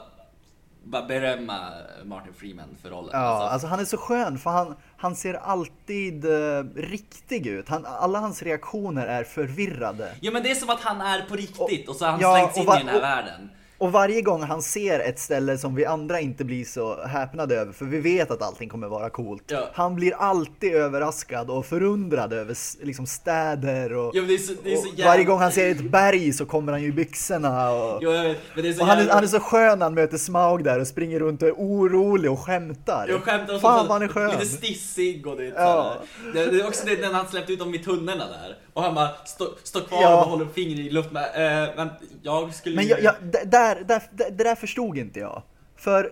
Speaker 3: bara berömma Martin Freeman för rollen?
Speaker 1: Ja,
Speaker 3: Alltså,
Speaker 1: alltså han är så skön för han, han ser alltid eh, riktig ut. Han, alla hans reaktioner är förvirrade.
Speaker 3: Ja men det är som att han är på riktigt och, så har han
Speaker 1: ja,
Speaker 3: slängts
Speaker 1: och
Speaker 3: in
Speaker 1: va-
Speaker 3: i den här
Speaker 1: och-
Speaker 3: världen.
Speaker 1: Och varje gång han ser ett ställe som vi andra inte blir så häpnade över, för vi vet att allting kommer vara coolt.
Speaker 3: Ja.
Speaker 1: Han blir alltid överraskad och förundrad över liksom städer och,
Speaker 3: Ja, så,
Speaker 1: och varje gång han ser ett berg så kommer han ju i byxorna. Och,
Speaker 3: Jo, vet,
Speaker 1: och han, är, han är så skön han möter Smaug där och springer runt och är orolig och skämtar.
Speaker 3: Jag skämtar och
Speaker 1: Fan vad han är skön.
Speaker 3: Lite stissig och det,
Speaker 1: Ja.
Speaker 3: det, det är också det när han släppte ut dem i tunnlarna där. Och han bara står stå kvar och håller fingret i luften. Bara, Eh, men jag skulle
Speaker 1: Men jag, jag, d- där, där, det där förstod inte jag. För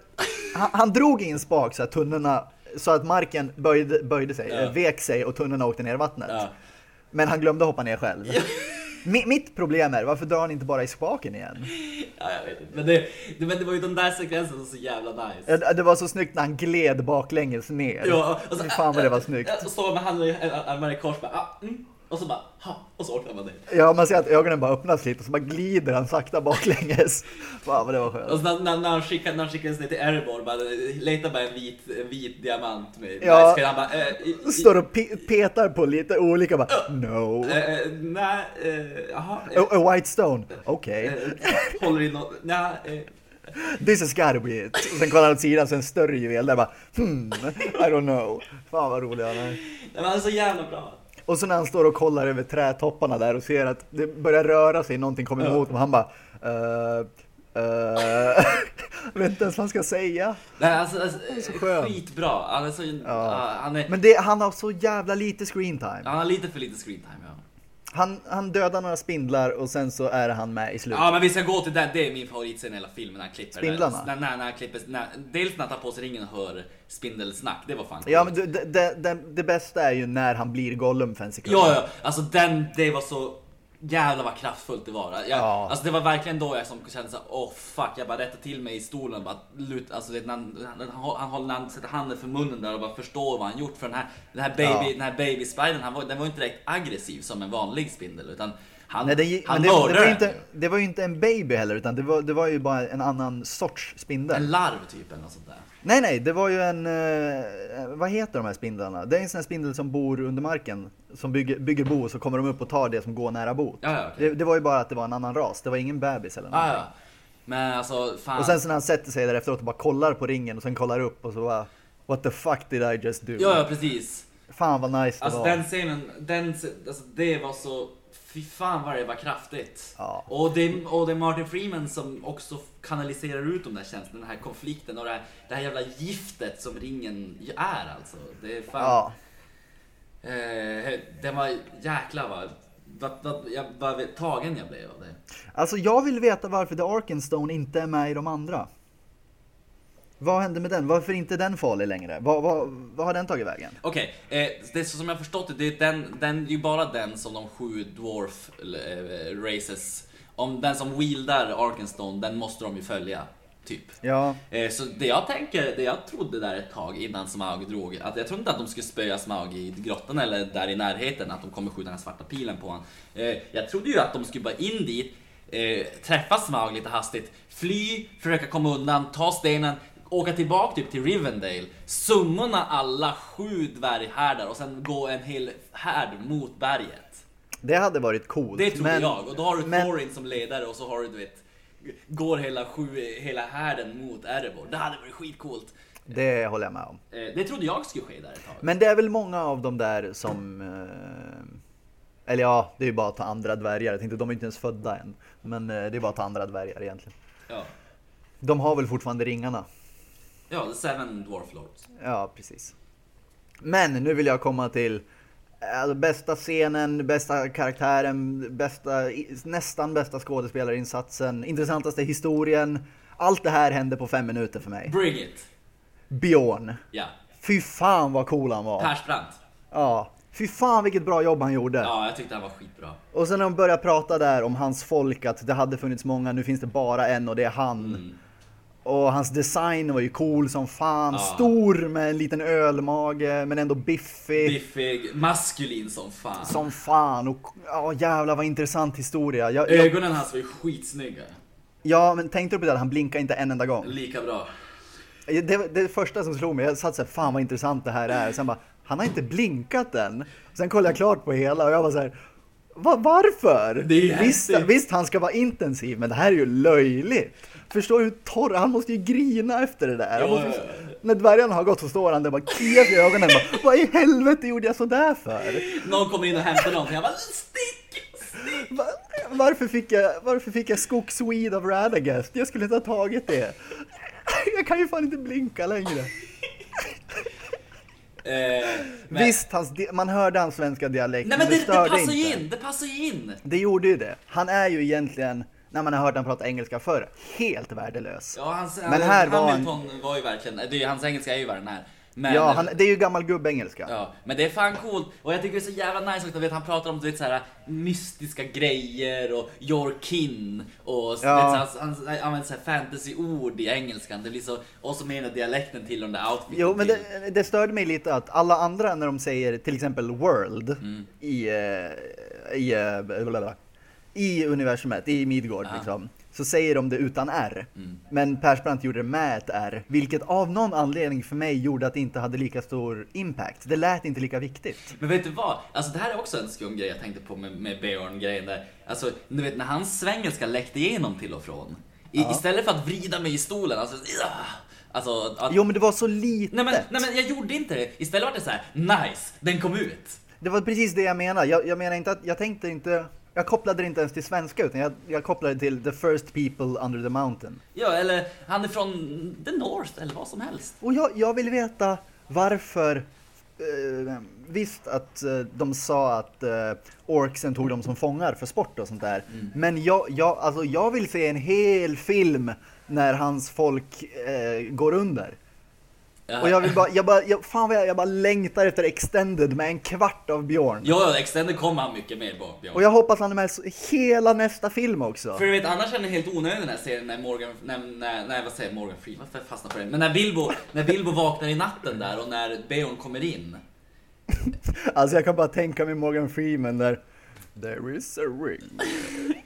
Speaker 1: han, han drog i en spak så att tunnorna, så att marken böjde, böjde sig,
Speaker 3: Ja.
Speaker 1: eh, vek sig och tunnorna åkte ner i vattnet.
Speaker 3: Ja.
Speaker 1: Men han glömde hoppa ner själv.
Speaker 3: Ja.
Speaker 1: Mi, mitt problem är, varför drar han inte bara i spaken igen?
Speaker 3: Ja, jag vet inte. Men det, det, men det var ju de där sekvenserna som var så jävla nice.
Speaker 1: Eh, Det var så snyggt när han gled baklänges ner.
Speaker 3: Ja, och så,
Speaker 1: Fy fan vad det var snyggt.
Speaker 3: Och står med handen armarna i kors bara, ah, mm, och så bara, ha, och så åker man ner.
Speaker 1: Ja, man ser att ögonen bara öppnas lite och så bara glider han sakta baklänges. Fan vad det var
Speaker 3: Och
Speaker 1: skönt.
Speaker 3: så när, när, när han skickar, när han skickades ner till Erebor, bara letar bara en vit, en vit diamant med
Speaker 1: Ja.
Speaker 3: ja. han bara, eh, i,
Speaker 1: Står och pe- petar på lite olika bara, no.
Speaker 3: eh, eh, nej, eh, jaha, eh,
Speaker 1: A, a white stone, okej.
Speaker 3: eh, håller i något, nej, eh,
Speaker 1: This has gotta be it. Och sen kollar han åt sidan så en större juvel där bara, hmm, I don't know. Fan vad rolig han är.
Speaker 3: nej, men han är så jävla bra.
Speaker 1: Och så när han står och kollar över trädtopparna där och ser att det börjar röra sig, någonting kommer emot honom. Han bara, uh, uh, vet inte ens vad han ska säga.
Speaker 3: Nej, alltså, alltså
Speaker 1: så skön.
Speaker 3: skitbra. Han är så, ja. han, är,
Speaker 1: Men det, han har så jävla lite screen time.
Speaker 3: han har lite för lite screen time, ja.
Speaker 1: Han, han dödar några spindlar och sen så är han med i slutet.
Speaker 3: Ja men vi ska gå till den, det är min favoritscen i hela filmen när han klipper
Speaker 1: Spindlarna?
Speaker 3: När, när, när han klipper, när, dels när han tar på sig ringen och hör spindelsnack, det var fan
Speaker 1: Ja
Speaker 3: coolt.
Speaker 1: men det, det, det, det bästa är ju när han blir Gollum för en sekund.
Speaker 3: Ja, ja, alltså den, det var så jävlar vad kraftfullt det var. Jag,
Speaker 1: Ja.
Speaker 3: Alltså det var verkligen då jag som kände såhär, åh fuck, jag bara rättade till mig i stolen bara lut, alltså det, när han, han, han, han sätter handen för munnen där och bara förstår vad han gjort. För den här, den här baby,
Speaker 1: Ja.
Speaker 3: den här baby spidern, han var, den var inte direkt aggressiv som en vanlig spindel utan han,
Speaker 1: Nej, det,
Speaker 3: han
Speaker 1: det, det,
Speaker 3: mördar
Speaker 1: var inte, det var ju inte en baby heller utan det var, det var ju bara en annan sorts spindel.
Speaker 3: En larv typ eller något sånt där.
Speaker 1: Nej nej, det var ju en, eh, vad heter de här spindlarna? Det är en sån här spindel som bor under marken. Som bygger, bygger bo och så kommer de upp och tar det som går nära bo.
Speaker 3: Ja, ja, okej.
Speaker 1: det, det var ju bara att det var en annan ras, det var ingen bebis eller någonting.
Speaker 3: ja. Men alltså fan.
Speaker 1: Och sen så när han sätter sig där efteråt och bara kollar på ringen och sen kollar upp och så bara What the fuck did I just do?
Speaker 3: Ja, ja precis.
Speaker 1: Fan vad nice det
Speaker 3: Alltså
Speaker 1: var.
Speaker 3: den scenen, den, alltså det var så, fy fan vad det var kraftigt.
Speaker 1: Ja.
Speaker 3: Och, det, och det är Martin Freeman som också kanaliserar ut de där känslorna, den här konflikten och det här, det här jävla giftet som ringen är alltså. Det är fan,
Speaker 1: Ja.
Speaker 3: eh, den var jäkla vad, vad, vad, jag, vad tagen jag blev av det.
Speaker 1: Alltså jag vill veta varför The Arkenstone inte är med i de andra. Vad hände med den? Varför är inte den farlig längre? Vad, vad, vad har den tagit vägen?
Speaker 3: Okej, eh, det är så som jag förstått det, det är, den, den, det är ju bara den som de sju dwarf eh, races, om den som wieldar Arkenstone, den måste de ju följa. Typ.
Speaker 1: Ja,
Speaker 3: Eh, Så det jag tänker, det jag trodde där ett tag innan Smaug drog, att jag trodde inte att de skulle spöa Smaug i grottan eller där i närheten, att de kommer skjuta den här svarta pilen på honom. Eh, Jag trodde ju att de skulle bara in dit, eh, träffa Smaug lite hastigt, fly, försöka komma undan, ta stenen, åka tillbaka typ till Rivendale, summona alla sju dvärghärdar och sen gå en hel härd mot berget.
Speaker 1: det hade varit coolt.
Speaker 3: Det
Speaker 1: men,
Speaker 3: jag. Och då har du
Speaker 1: men-
Speaker 3: Thorin som ledare och så har du, du vet, går hela, sju, hela härden mot Erebor. Det hade varit skitcoolt.
Speaker 1: Det håller jag med om.
Speaker 3: Eh, Det trodde jag skulle ske där ett tag.
Speaker 1: Men det är väl många av de där som... Eh, eller ja, det är ju bara att ta andra dvärgar. Jag tänkte, de är inte ens födda än. Men eh, det är bara att ta andra dvärgar egentligen.
Speaker 3: Ja.
Speaker 1: De har väl fortfarande ringarna.
Speaker 3: Ja, The Seven Dwarf Lords.
Speaker 1: Ja, precis. Men nu vill jag komma till alltså, bästa scenen, bästa karaktären, bästa, nästan bästa skådespelarinsatsen, intressantaste historien. Allt det här hände på fem minuter för mig.
Speaker 3: Bring it!
Speaker 1: Björn.
Speaker 3: Ja.
Speaker 1: Fy fan vad cool han var.
Speaker 3: Persbrandt.
Speaker 1: Ja. Fy fan vilket bra jobb han gjorde.
Speaker 3: Ja, jag tyckte han var skitbra.
Speaker 1: Och sen när de började prata där om hans folk, att det hade funnits många, nu finns det bara en och det är han.
Speaker 3: Mm.
Speaker 1: Och hans design var ju cool som fan.
Speaker 3: Ja.
Speaker 1: Stor med en liten ölmage men ändå biffig.
Speaker 3: Biffig, maskulin som fan.
Speaker 1: Som fan. Och ja, jävlar vad intressant historia. Jag, jag,
Speaker 3: Ögonen hans var ju skitsnygga.
Speaker 1: ja, men tänkte du på det? att Han blinkade inte en enda gång.
Speaker 3: Lika bra.
Speaker 1: Det, var det första som slog mig, jag satt såhär, fan vad intressant det här är. Sen bara, han har inte blinkat än. Sen kollade jag klart på hela och jag var så här. Va, varför?
Speaker 3: Det är
Speaker 1: visst,
Speaker 3: häftigt.
Speaker 1: visst, han ska vara intensiv, men det här är ju löjligt. Förstår hur torr, han måste ju grina efter det där. Han
Speaker 3: Ja,
Speaker 1: måste,
Speaker 3: ja, ja.
Speaker 1: När dvärgarna har gått så står han där bara kliar i ögonen. Bara, Vad i helvete gjorde jag sådär för?
Speaker 3: Någon kommer in och hämtar någonting, jag bara stick!
Speaker 1: Va, varför, fick jag, varför fick jag skogsweed av Radagast? Jag skulle inte ha tagit det. Jag kan ju fan inte blinka längre.
Speaker 3: Eh, men,
Speaker 1: Visst, hans, man hörde hans svenska dialekt.
Speaker 3: Nej men det, det
Speaker 1: störde
Speaker 3: passar ju in, det passar ju in!
Speaker 1: Det gjorde ju det. Han är ju egentligen, när man har hört han prata engelska förr, helt värdelös.
Speaker 3: Ja, hans,
Speaker 1: Men här var han-
Speaker 3: Hamilton var ju verkligen, det hans engelska är ju värre än här. Men,
Speaker 1: ja, han, det är ju gammal gubbengelska.
Speaker 3: Ja, men det är fan coolt och jag tycker det är så jävla nice också, vet han pratar om du vet, så här, mystiska grejer och your kin och
Speaker 1: Ja.
Speaker 3: vet, så, han, han använder så här fantasy-ord i engelskan, det blir så, och så med den där dialekten till de där outfiten
Speaker 1: Jo, men det, det störde mig lite att alla andra när de säger till exempel world
Speaker 3: Mm.
Speaker 1: i, eh, i, eh, blablabla, i universumet, i Midgård
Speaker 3: Ja.
Speaker 1: liksom, så säger de det utan R.
Speaker 3: Mm.
Speaker 1: Men Persbrandt gjorde det med ett R, vilket av någon anledning för mig gjorde att det inte hade lika stor impact. Det lät inte lika viktigt.
Speaker 3: Men vet du vad? Alltså det här är också en skum grej jag tänkte på med, med Beorn-grejen där. Alltså, du vet när hans svengelska läckte igenom till och från. I,
Speaker 1: Ja.
Speaker 3: Istället för att vrida mig i stolen, alltså... ja, Alltså, att,
Speaker 1: Jo, men det var så litet.
Speaker 3: nej, men, nej men jag gjorde inte det. Istället var det så här: nice, den kom ut.
Speaker 1: Det var precis det jag menade. Jag, jag menar inte att, jag tänkte inte, jag kopplade det inte ens till svenska utan jag, jag kopplade det till the first people under the mountain.
Speaker 3: Ja, eller han är från the North, eller vad som helst.
Speaker 1: Och jag, jag vill veta varför, eh, visst att eh, de sa att eh, orksen tog dem som fångar för sport och sånt där. Men jag, jag, alltså jag vill se en hel film när hans folk eh, går under. Och jag vill bara, jag bara, jag, fan vad jag, jag bara längtar efter extended med en kvart av Björn.
Speaker 3: Ja, Extended kommer han mycket mer bak, Björn.
Speaker 1: Och jag hoppas han är med hela nästa film också.
Speaker 3: För du vet, annars är den helt onödig den här serien när Morgan, när, när, nej vad säger Morgan Freeman, varför fastnar på det? Men när Bilbo, när Bilbo vaknar i natten där och när Beorn kommer in.
Speaker 1: Alltså jag kan bara tänka mig Morgan Freeman där There is a ring.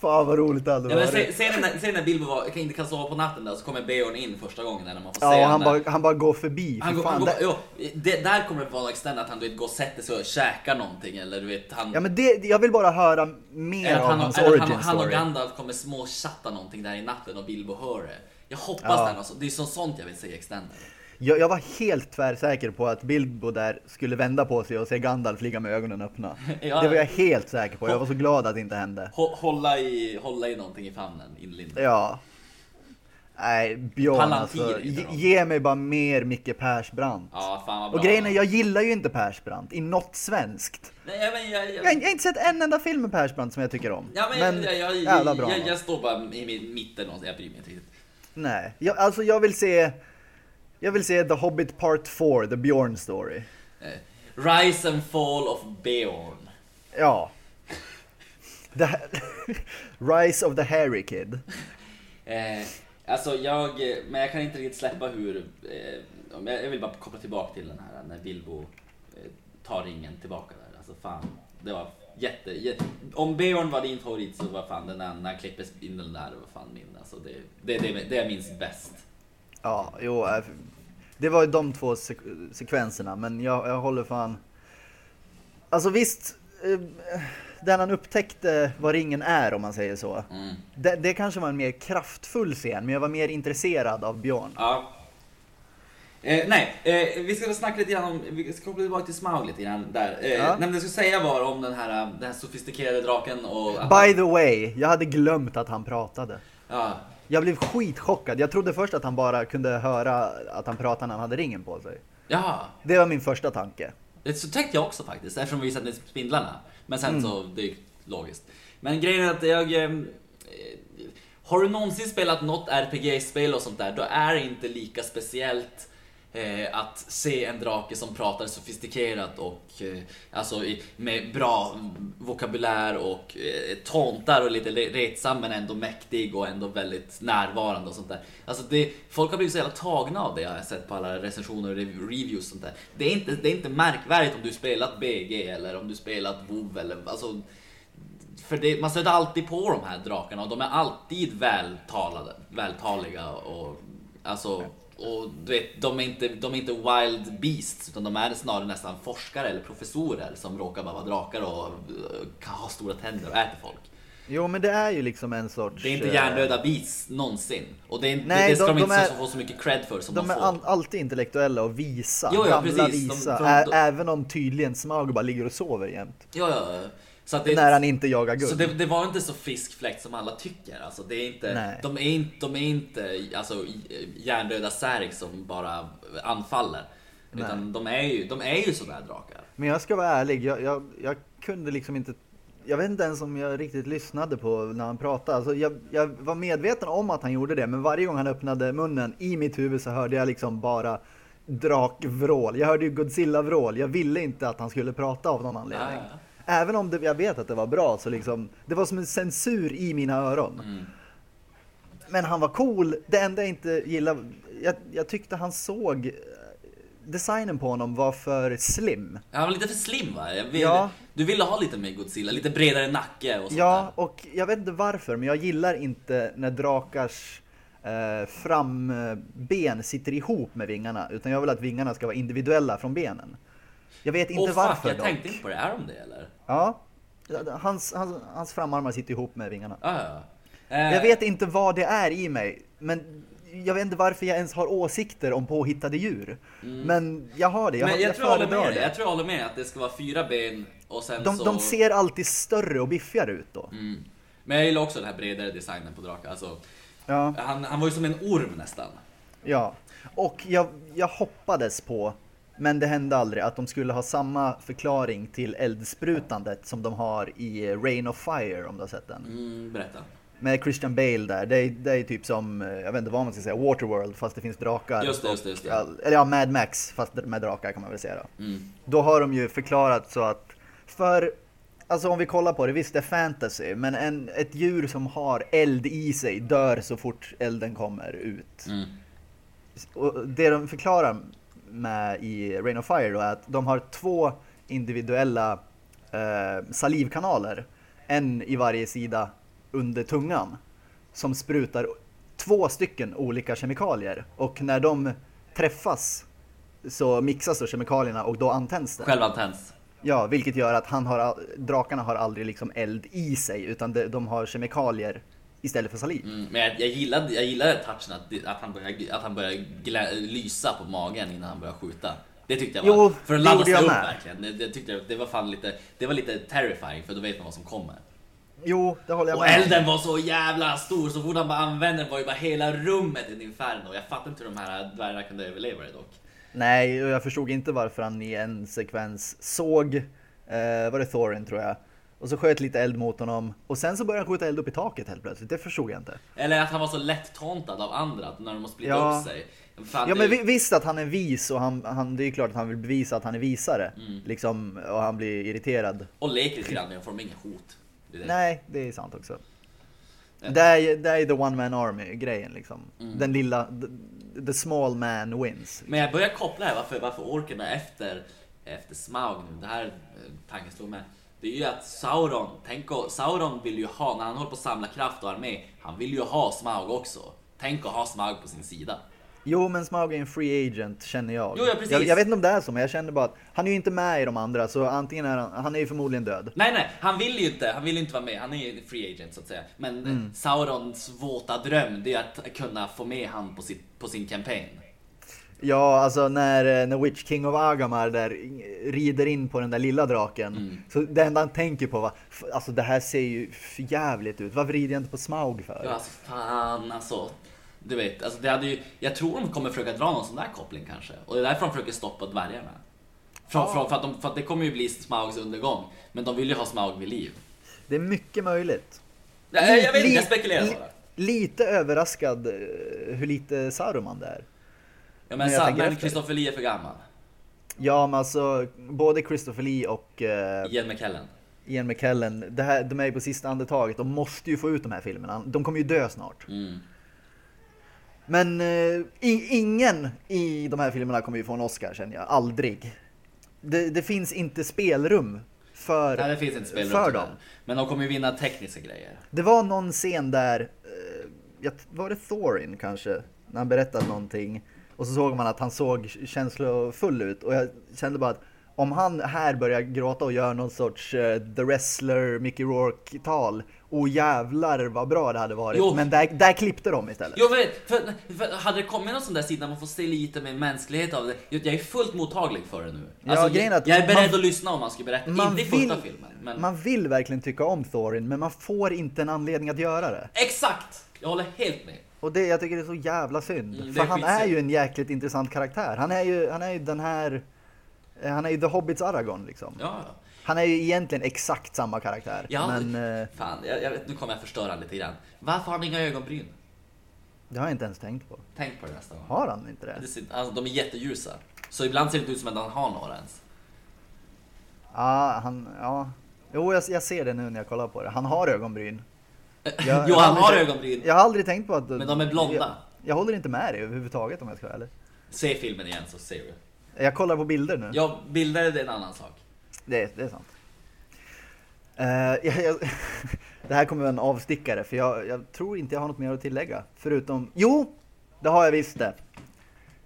Speaker 1: Fan vad roligt det hade
Speaker 3: Ja,
Speaker 1: varit.
Speaker 3: se, se, när, se när Bilbo var, kan inte kan sova på natten där så kommer Beorn in första gången när man får se
Speaker 1: Ja, och han
Speaker 3: den där.
Speaker 1: bara, han bara går förbi.
Speaker 3: Han går,
Speaker 1: fan,
Speaker 3: han går,
Speaker 1: det-
Speaker 3: jo, det, där kommer det vara extend att han du vet, går och sätter sig och käkar någonting eller du vet han...
Speaker 1: Ja men det, jag vill bara höra mer av
Speaker 3: han,
Speaker 1: hans origin
Speaker 3: han, han och
Speaker 1: story.
Speaker 3: Gandalf kommer småchatta någonting där i natten och Bilbo hör det. Jag hoppas
Speaker 1: Ja.
Speaker 3: det är något så, det är så sånt jag vill se i extended.
Speaker 1: Jag, jag var helt tvärsäker på att Bilbo där skulle vända på sig och se Gandalf ligga med ögonen öppna.
Speaker 3: Ja.
Speaker 1: Det var jag helt säker på. Jag var så glad att det inte hände.
Speaker 3: Hå- Hålla i, hålla i någonting i famnen, inlindad.
Speaker 1: Ja. Nej, Björn
Speaker 3: Palantir
Speaker 1: alltså. Ge, ge mig bara mer Micke Persbrandt.
Speaker 3: Ja, fan vad bra.
Speaker 1: Och grejen är, jag gillar ju inte Persbrandt i något svenskt.
Speaker 3: Nej, men jag, jag,
Speaker 1: Jag, jag har inte sett en enda film med Persbrandt som jag tycker om.
Speaker 3: Ja, men, jag, jag,
Speaker 1: jävla
Speaker 3: jag,
Speaker 1: bra.
Speaker 3: jag, jag står bara i mitten någonstans, jag bryr mig inte riktigt.
Speaker 1: Nej, jag, alltså jag vill se Jag vill se The Hobbit Part 4, The Bjorn Story.
Speaker 3: Eh, Rise and Fall of Beorn.
Speaker 1: Ja. The, Rise of the Harry Kid.
Speaker 3: Eh, alltså jag, eh, men jag kan inte riktigt släppa hur, eh, jag vill bara koppla tillbaka till den här när Bilbo eh, tar ringen tillbaka där. Alltså fan, det var jätte, jätte om Beorn var din favorit så var fan den där när han klipper spindeln där, var fan min. Alltså det, det, det, det jag minns bäst.
Speaker 1: Ja, jo. äh, Det var ju de två sek- sekvenserna, men jag, jag håller fan... Alltså visst, eh, den han upptäckte vad ringen är om man säger så.
Speaker 3: Mm.
Speaker 1: Det, det kanske var en mer kraftfull scen, men jag var mer intresserad av Björn.
Speaker 3: Ja. Eh, nej, eh, vi ska snacka lite grann om, vi ska koppla tillbaka till Smaug lite grann där. Eh,
Speaker 1: Ja.
Speaker 3: nej, det jag skulle säga var om den här, den här sofistikerade draken och...
Speaker 1: By the way, jag hade glömt att han pratade.
Speaker 3: Ja,
Speaker 1: Jag blev skitchockad. Jag trodde först att han bara kunde höra att han pratade när han hade ringen på sig.
Speaker 3: ja.
Speaker 1: Det var min första tanke.
Speaker 3: Det så tänkte jag också faktiskt, eftersom vi satte spindlarna. Men sen så, det är logiskt. Men grejen är att jag... Eh, har du någonsin spelat något RPG-spel och sånt där, då är det inte lika speciellt Eh, att se en drake som pratar sofistikerat och eh, alltså i, med bra vokabulär och eh, tåntar och lite retsam men ändå mäktig och ändå väldigt närvarande och sånt där. Alltså det, folk har blivit så jävla tagna av det jag har sett på alla recensioner och reviews och sånt där. Det är inte, det är inte märkvärdigt om du spelat BG eller om du spelat WoW eller alltså för det, man stöter alltid på de här drakarna och de är alltid vältalade, vältaliga och alltså och du vet, de är, inte, de är inte wild beasts utan de är snarare nästan forskare eller professorer som råkar bara vara drakar och uh, kan ha stora tänder och äter folk.
Speaker 1: Jo men det är ju liksom en sorts...
Speaker 3: Det är inte eh, hjärndöda beasts någonsin. Och det, är, Nej, det ska de, de inte är, få så mycket cred för som
Speaker 1: de,
Speaker 3: de
Speaker 1: får. De är alltid intellektuella och visa. Jo, ja, gamla precis. visa. De, de, även om tydligen Smaug bara ligger och sover jämt.
Speaker 3: Ja, ja.
Speaker 1: Så det, när han inte jagar guld.
Speaker 3: Så det, det, var inte så frisk fläkt som alla tycker. Alltså, det är inte, de är inte, de är inte alltså, hjärndöda särk som bara anfaller. Nej. Utan de är ju, de är ju sådär drakar.
Speaker 1: Men jag ska vara ärlig, jag, jag, jag kunde liksom inte jag vet inte ens om jag riktigt lyssnade på när han pratade. Alltså jag, jag, var medveten om att han gjorde det, men varje gång han öppnade munnen i mitt huvud så hörde jag liksom bara drakvrål. Jag hörde ju Godzilla-vrål. Jag ville inte att han skulle prata av någon anledning. Ja även om det, jag vet att det var bra så liksom, det var som en censur i mina öron. Mm. Men han var cool, det enda jag inte gillade, jag, jag tyckte han såg eh, designen på honom var för slim.
Speaker 3: Han var lite för slim va? Vill, ja. Du ville ha lite mer Godzilla, lite bredare nacke och sånt
Speaker 1: Ja, där. och jag vet inte varför, men jag gillar inte när drakars eh, framben sitter ihop med vingarna. Utan jag vill att vingarna ska vara individuella från benen. Jag vet inte oh, varför fuck,
Speaker 3: jag dock. tänkte inte på det. Är de det eller?
Speaker 1: Ja. Hans, hans, hans framarmar sitter ihop med vingarna.
Speaker 3: Ah, ja.
Speaker 1: eh. Jag vet inte vad det är i mig. Men jag vet inte varför jag ens har åsikter om påhittade djur. Mm. Men jag har det. Jag,
Speaker 3: men
Speaker 1: jag,
Speaker 3: jag, tror jag, håller med det. jag tror jag håller med att det ska vara fyra ben och sen
Speaker 1: de,
Speaker 3: så...
Speaker 1: De ser alltid större och biffigare ut då.
Speaker 3: Mm. Men jag gillar också den här bredare designen på drakar. Alltså, ja. han, han var ju som en orm nästan.
Speaker 1: Ja, och jag, jag hoppades på men det hände aldrig att de skulle ha samma förklaring till eldsprutandet som de har i Rain of Fire om du har sett den.
Speaker 3: Mm, berätta.
Speaker 1: Med Christian Bale där. Det är, det är typ som, jag vet inte vad man ska säga, Waterworld fast det finns drakar.
Speaker 3: Just det, just det. Just det.
Speaker 1: Eller ja, Mad Max fast med drakar kan man väl säga då. Mm. Då har de ju förklarat så att för Alltså om vi kollar på det, visst det är fantasy, men en, ett djur som har eld i sig dör så fort elden kommer ut. Mm. Och det de förklarar med i Rain of Fire då är att de har två individuella eh, salivkanaler. En i varje sida under tungan. Som sprutar två stycken olika kemikalier. Och när de träffas så mixas då kemikalierna och då antänds det.
Speaker 3: Självantänds.
Speaker 1: Ja, vilket gör att han har, drakarna har aldrig liksom eld i sig utan de, de har kemikalier istället för saliv.
Speaker 3: Mm, men jag, jag gillade, jag gillade touchen att, att han började, att han började glä, lysa på magen innan han började skjuta. Det tyckte jag var, jo, för att ladda sig upp med. verkligen. Det, det, tyckte jag, det var fan lite, det var lite terrifying för då vet man vad som kommer.
Speaker 1: Jo, det håller jag
Speaker 3: och med Och elden var så jävla stor, så fort han bara använde den var ju bara hela rummet ett inferno. Jag fattar inte hur de här dvärgarna kunde överleva det dock.
Speaker 1: Nej, jag förstod inte varför han i en sekvens såg, eh, var det Thorin tror jag, och så sköt lite eld mot honom. Och sen så började han skjuta eld upp i taket helt plötsligt. Det förstod jag inte.
Speaker 3: Eller att han var så lätt tåntad av andra när de har splittrat ja. upp sig.
Speaker 1: Fan, ja men visst att han är vis och han, han, det är klart att han vill bevisa att han är visare. Mm. Liksom, och han blir irriterad.
Speaker 3: Och leker lite grann med får de inga hot.
Speaker 1: Det det. Nej, det är sant också. Det är, det är the one man army grejen liksom. Mm. Den lilla, the, the, small man wins.
Speaker 3: Men jag börjar koppla här varför, varför orkerna efter, efter Smaug nu, det här eh, tanken slog mig det är ju att Sauron, tänk Sauron vill ju ha, när han håller på att samla kraft och armé, han vill ju ha Smaug också. Tänk att ha Smaug på sin sida.
Speaker 1: Jo, men Smaug är en free agent känner jag.
Speaker 3: Jo, ja, precis.
Speaker 1: Jag, jag, vet inte om det är så, men jag känner bara att han är ju inte med i de andra, så antingen är han, han är ju förmodligen död.
Speaker 3: Nej, nej, han vill ju inte, han vill inte vara med, han är ju en free agent så att säga. Men mm. Saurons våta dröm, det är att kunna få med han på, sitt, på sin campaign.
Speaker 1: Ja, alltså när, när Witch King of Agamar där rider in på den där lilla draken. Mm. Så det enda han tänker på var, alltså det här ser ju för jävligt ut. Varför rider jag inte på Smaug för?
Speaker 3: Ja, alltså fan alltså. Du vet, alltså det hade ju, jag tror de kommer försöka dra någon sån där koppling kanske. Och det är därför de försöker stoppa dvärgarna. Från, ja. från, för, att de, för att det kommer ju bli Smaugs undergång. Men de vill ju ha Smaug vid liv.
Speaker 1: Det är mycket möjligt.
Speaker 3: Ja, jag vet inte, jag spekulerar bara.
Speaker 1: Lite överraskad eh, hur lite Saruman det är.
Speaker 3: Ja, men,
Speaker 1: Men
Speaker 3: men. Christopher Lee är för gammal.
Speaker 1: Ja men alltså både Christopher Lee och eh,
Speaker 3: Ian McKellen.
Speaker 1: Ian McKellen, det här, de är ju på sista andetaget. De måste ju få ut de här filmerna. De kommer ju dö snart.
Speaker 3: Mm.
Speaker 1: Men eh, ingen i de här filmerna kommer ju få en Oscar känner jag. Aldrig. Det, det finns inte spelrum för...
Speaker 3: Nej, det finns inte spelrum
Speaker 1: för dem.
Speaker 3: Men de kommer ju vinna tekniska grejer.
Speaker 1: Det var någon scen där, eh, var det Thorin kanske? När han berättade någonting. Och så såg man att han såg känslofull ut. Och jag kände bara att om han här börjar gråta och gör någon sorts eh, The Wrestler, Mickey Rourke-tal. Och jävlar vad bra det hade varit.
Speaker 3: Jo.
Speaker 1: Men där, där klippte de istället.
Speaker 3: Jo, men för, för, hade det kommit någon sån där sida man får se lite mer mänsklighet av det. Jag jag är fullt mottaglig för det nu.
Speaker 1: Ja, grejen är
Speaker 3: jag, jag är beredd
Speaker 1: man-
Speaker 3: att lyssna om man skulle berätta.
Speaker 1: Man
Speaker 3: Inte i första
Speaker 1: vill-
Speaker 3: filmen, men...
Speaker 1: Man vill verkligen tycka om Thorin, men man får inte en anledning att göra det.
Speaker 3: Exakt! Jag håller helt med.
Speaker 1: Och det, jag tycker det är så jävla synd.
Speaker 3: Mm,
Speaker 1: för han är ju en jäkligt intressant karaktär. Han är ju, han är ju den här... eh, Han är ju The Hobbits Aragorn liksom.
Speaker 3: Ja, ja.
Speaker 1: Han är ju egentligen exakt samma karaktär.
Speaker 3: Ja,
Speaker 1: men eh,
Speaker 3: Fan, jag, jag, vet- nu kommer jag förstöra lite grann. Varför har han inga ögonbryn?
Speaker 1: det har jag inte ens tänkt på.
Speaker 3: Tänk på det nästa gång.
Speaker 1: Har han inte det?
Speaker 3: Det ser, alltså, de är jätteljusa. Så ibland ser det inte ut som att han har några ens.
Speaker 1: Ja, han... Ja. Jo, jag, jag ser det nu när jag kollar på det. Han har ögonbryn. Jag-
Speaker 3: jo, han har ögonbryn.
Speaker 1: Jag har aldrig tänkt på att...
Speaker 3: Men de är blonda.
Speaker 1: Jag, jag håller inte med dig överhuvudtaget om jag ska vara ärlig.
Speaker 3: Se filmen igen så ser du.
Speaker 1: Jag kollar på bilder nu.
Speaker 3: Ja, bilder är en annan sak.
Speaker 1: Det, det är sant. Eh, jag, jag, det här kommer vara en avstickare för jag, jag tror inte jag har något mer att tillägga. Förutom, jo! Det har jag visst det.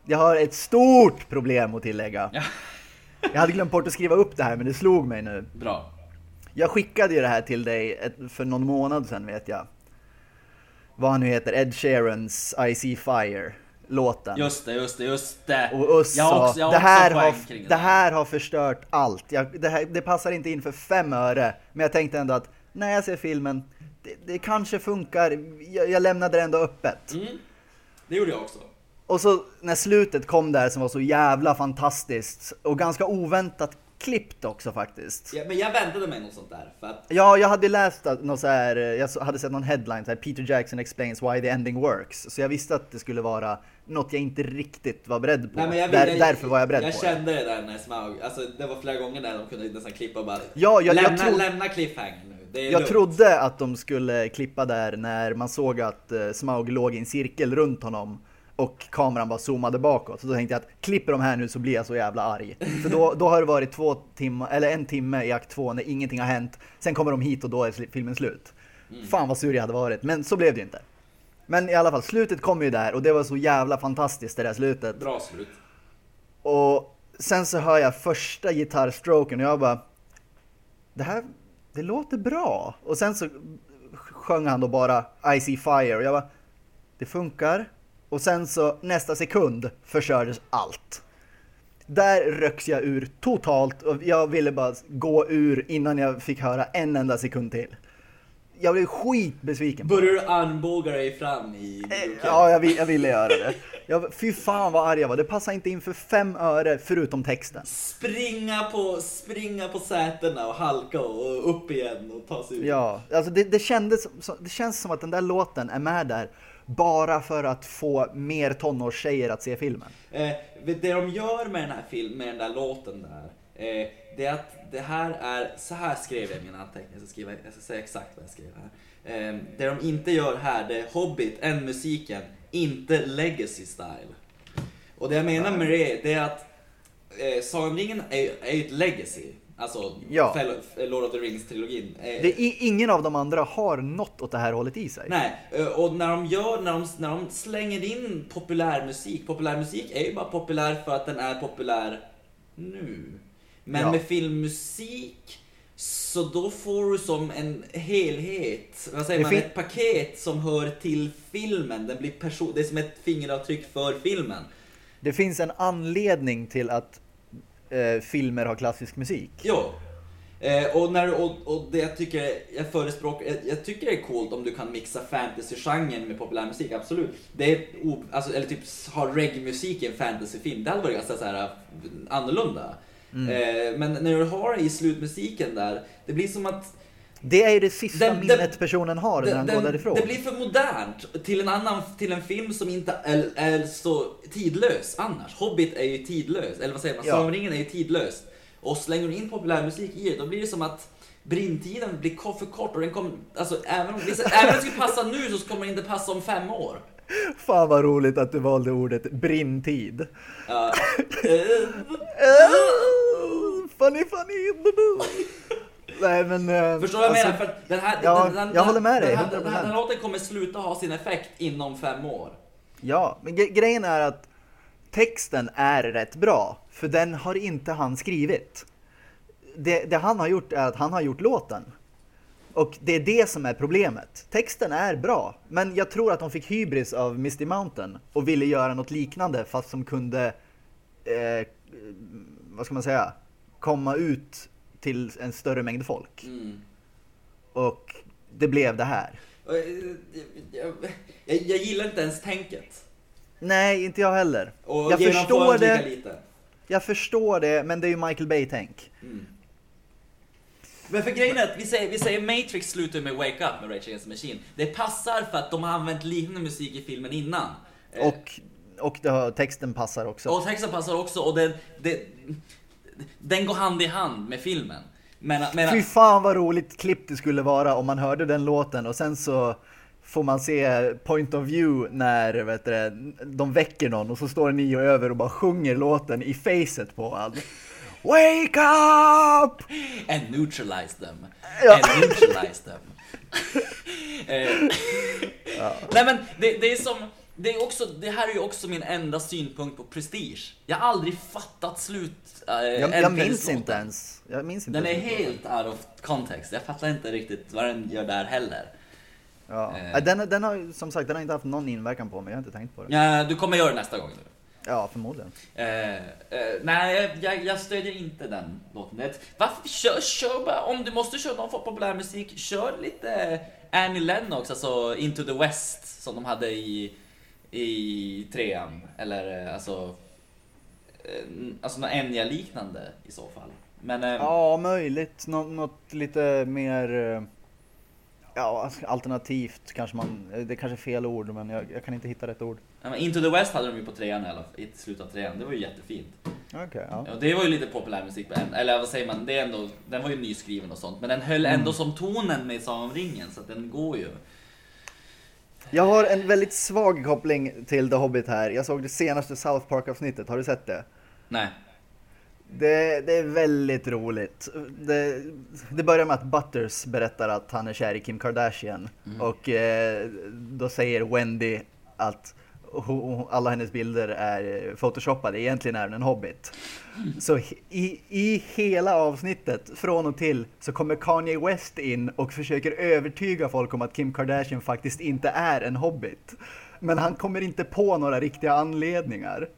Speaker 1: Jag har ett stort problem att tillägga.
Speaker 3: Ja.
Speaker 1: Jag hade glömt bort att skriva upp det här men det slog mig nu.
Speaker 3: Bra.
Speaker 1: Jag skickade ju det här till dig för någon månad sedan vet jag. Vad han nu heter, Ed Sheerans I See Fire låten.
Speaker 3: Just det, just det, just det.
Speaker 1: Och Us
Speaker 3: jag har
Speaker 1: sa,
Speaker 3: också,
Speaker 1: det, här har,
Speaker 3: det
Speaker 1: här har förstört allt. Jag, det, här, det passar inte in för fem öre. Men jag tänkte ändå att när jag ser filmen, det, det kanske funkar. Jag, jag lämnade det ändå öppet.
Speaker 3: Mm, det gjorde jag också.
Speaker 1: Och så när slutet kom där som var så jävla fantastiskt och ganska oväntat klippt också faktiskt.
Speaker 3: Ja, men jag väntade mig något sånt där. För att,
Speaker 1: Ja, jag hade läst något så här, eh, jag hade sett någon headline så här, Peter Jackson explains why the ending works. Så jag visste att det skulle vara något jag inte riktigt var beredd på.
Speaker 3: nej, men jag,
Speaker 1: där,
Speaker 3: jag,
Speaker 1: därför var jag beredd
Speaker 3: jag
Speaker 1: på
Speaker 3: kände det där när Smaug, alltså det var flera gånger där de kunde nästan klippa och bara
Speaker 1: Ja, jag- jag
Speaker 3: lämna,
Speaker 1: tror-
Speaker 3: lämna cliffhanger nu. Det är
Speaker 1: Jag
Speaker 3: lugnt.
Speaker 1: trodde att de skulle klippa där när man såg att eh, Smaug låg i en cirkel runt honom och kameran bara zoomade bakåt. Så då tänkte jag att klipper de här nu så blir jag så jävla arg. För då, då har det varit två timmar, eller en timme i akt två när ingenting har hänt. Sen kommer de hit och då är filmen slut. Fan vad sur jag hade varit, men så blev det ju inte. Men i alla fall, slutet kom ju där och det var så jävla fantastiskt det där slutet.
Speaker 3: Bra slut.
Speaker 1: Och sen så hör jag första gitarrstroken och jag bara Det här, det låter bra. Och sen så sjöng han då bara I see fire och jag bara Det funkar. Och sen så nästa sekund förstördes allt. Där röks jag ur totalt och jag ville bara gå ur innan jag fick höra en enda sekund till. Jag blev skitbesviken.
Speaker 3: Börjar du armbåga dig fram i
Speaker 1: Eh,
Speaker 3: Okej.
Speaker 1: Ja, jag, jag ville göra det. Jag, fy fan vad arg jag var. Det passar inte in för fem öre förutom texten.
Speaker 3: Springa på, springa på sätena och halka och upp igen och ta sig ut.
Speaker 1: Ja, alltså det, det, kändes, det känns som att den där låten är med där bara för att få mer tonårstjejer att se filmen.
Speaker 3: Eh, det de gör med den här filmen, med den där låten där, eh, det är att det här är, så här skrev jag i mina anteckningar, jag ska, skriva, jag ska säga exakt vad jag skrev här. Eh, det de inte gör här, det är Hobbit, än musiken, inte legacy style. Och det jag menar med det, det är att eh, Sagan om ringen är, är ju ett legacy. Alltså
Speaker 1: Ja.
Speaker 3: Lord of the Rings-trilogin. Eh,
Speaker 1: Det, i, ingen av de andra har något åt det här hållet i sig.
Speaker 3: Nej, eh, och när de gör, när de, när de slänger in populärmusik, populärmusik är ju bara populär för att den är populär nu. Men
Speaker 1: Ja.
Speaker 3: med filmmusik, så då får du som en helhet, vad säger
Speaker 1: Det
Speaker 3: man, ett paket som hör till filmen. Den blir person, det är som ett fingeravtryck för filmen.
Speaker 1: Det finns en anledning till att eh, filmer har klassisk musik.
Speaker 3: Jo. Eh, och, när, och, och det jag tycker, jag förespråkar, jag, jag tycker det är coolt om du kan mixa fantasy-genren med populärmusik, absolut. Det är, alltså, eller typ ha reggae-musik i en fantasyfilm, det hade varit ganska så här, annorlunda. Eh, men när du har i slutmusiken där, det blir som att
Speaker 1: Det är ju det sista
Speaker 3: Den- den-
Speaker 1: minnet personen har när han går
Speaker 3: den,
Speaker 1: därifrån.
Speaker 3: det blir för modernt till en annan, till en film som inte är, är så tidlös annars. Hobbit är ju tidlös, eller vad säger man?
Speaker 1: Ja.
Speaker 3: Sagan ringen är ju tidlös. Och slänger du in populärmusik i det, då blir det som att brintiden blir för kort och den kommer, alltså även om, även om det skulle passa nu så kommer det inte passa om fem år.
Speaker 1: Fan vad roligt att du valde ordet brintid.
Speaker 3: Ja.
Speaker 1: Oh, funny funny. Nej men... eh,
Speaker 3: Förstår du vad jag
Speaker 1: alltså,
Speaker 3: menar? För att den här,
Speaker 1: ja,
Speaker 3: den, den,
Speaker 1: jag håller med dig,
Speaker 3: Den här, den,
Speaker 1: 100%.
Speaker 3: här, den här låten kommer sluta ha sin effekt inom fem år.
Speaker 1: Ja, men gre- grejen är att texten är rätt bra, för den har inte han skrivit. Det, det han har gjort är att han har gjort låten. Och det är det som är problemet. Texten är bra, men jag tror att de fick hybris av Misty Mountain och ville göra något liknande fast som kunde, eh, vad ska man säga, komma ut till en större mängd folk.
Speaker 3: Mm.
Speaker 1: Och det blev det här.
Speaker 3: Och, eh, Jag, jag, jag gillar inte ens tänket.
Speaker 1: Nej, inte jag heller.
Speaker 3: Och
Speaker 1: jag förstår det.
Speaker 3: lite.
Speaker 1: Jag förstår det, men det är ju Michael Bay-tänk.
Speaker 3: Men för grejen är att vi säger, vi säger Matrix slutar med Wake Up med Rage Against the Machine. Det passar för att de har använt liknande musik i filmen innan. Eh,
Speaker 1: Och, och det texten passar också.
Speaker 3: och texten passar också och den, den, den går hand i hand med filmen. Men, men,
Speaker 1: Fy fan vad roligt klipp det skulle vara om man hörde den låten och sen så får man se point of view när vet du, de väcker någon och så står Nio över och bara sjunger låten i facet på honom. Wake up!
Speaker 3: and neutralize them.
Speaker 1: Ja.
Speaker 3: And neutralize them. eh, Nej men det, det är som, det, är också, det här är ju också min enda synpunkt på Prestige. Jag har aldrig fattat slut... Eh,
Speaker 1: Jag, jag minns inte ens. Jag minns inte
Speaker 3: Den är
Speaker 1: ens.
Speaker 3: helt out of context. Jag fattar inte riktigt vad den gör där heller.
Speaker 1: Ja. Nej, Den, den har som sagt, den har inte haft någon inverkan på mig. Jag har inte tänkt på det.
Speaker 3: Ja, du kommer göra det nästa gång nu.
Speaker 1: Ja, förmodligen.
Speaker 3: Eh, eh, nej, jag, jag stödjer inte den låten. Varför, kör, kör bara, om du måste köra någon form av populärmusik, kör lite Annie Lennox, alltså Into the West, som de hade i, i trean. Eller eh, alltså, eh, alltså något Enya-liknande i så fall. Men, eh,
Speaker 1: Ja, möjligt. Nå något lite mer ja, alternativt kanske man, det är kanske är fel ord men jag, jag kan inte hitta rätt ord.
Speaker 3: Into the West hade de ju på trean i slutet av trean, det var ju jättefint.
Speaker 1: Okej, ja.
Speaker 3: Ja, det var ju lite populärmusik, eller vad säger man, det är ändå, den var ju nyskriven och sånt, men den höll ändå som tonen med Sagan om ringen, så den går ju.
Speaker 1: Jag har en väldigt svag koppling till The Hobbit här. Jag såg det senaste South Park avsnittet, har du sett det?
Speaker 3: Nej.
Speaker 1: Det, det är väldigt roligt. Det, det börjar med att Butters berättar att han är kär i Kim Kardashian. Och eh, då säger Wendy att alla hennes bilder är photoshoppade, egentligen är hon en hobbit. Så i, i hela avsnittet, från och till, så kommer Kanye West in och försöker övertyga folk om att Kim Kardashian faktiskt inte är en hobbit. Men han kommer inte på några riktiga anledningar.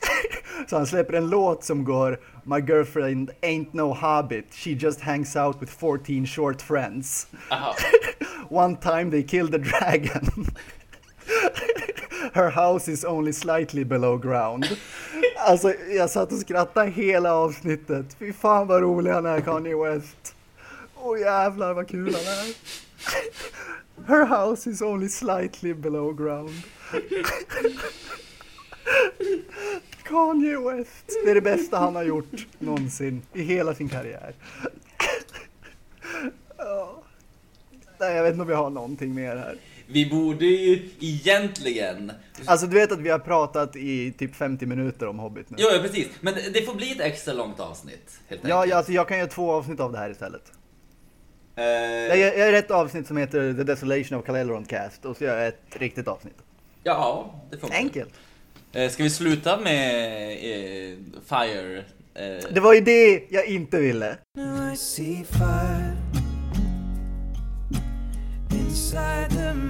Speaker 1: Så han släpper en låt som går My girlfriend ain't no hobbit, she just hangs out with 14 short friends.
Speaker 3: Aha.
Speaker 1: One time they killed a dragon. Her house is only slightly below ground. Alltså jag satt och skrattade hela avsnittet. Fy fan vad rolig han är Kanye West. Åh jävlar vad kul han är. Her house is only slightly below ground. Kanye West. Det är det bästa han har gjort någonsin i hela sin karriär. Ja. Nej, jag vet inte om vi har någonting mer här.
Speaker 3: Vi borde ju egentligen...
Speaker 1: Alltså du vet att vi har pratat i typ 50 minuter om Hobbit nu.
Speaker 3: Jo, ja, precis. Men det- får bli ett extra långt avsnitt, helt
Speaker 1: Ja,
Speaker 3: enkelt.
Speaker 1: ja, alltså jag kan göra två avsnitt av det här istället.
Speaker 3: Eh,
Speaker 1: Jag gör, jag gör ett avsnitt som heter The Desolation of Calelron Cast och så gör jag ett riktigt avsnitt.
Speaker 3: ja, det funkar.
Speaker 1: Enkelt.
Speaker 3: Eh, ska vi sluta med eh, Fire? Eh,
Speaker 1: Det var ju det jag inte ville.
Speaker 2: Now I see fire inside the.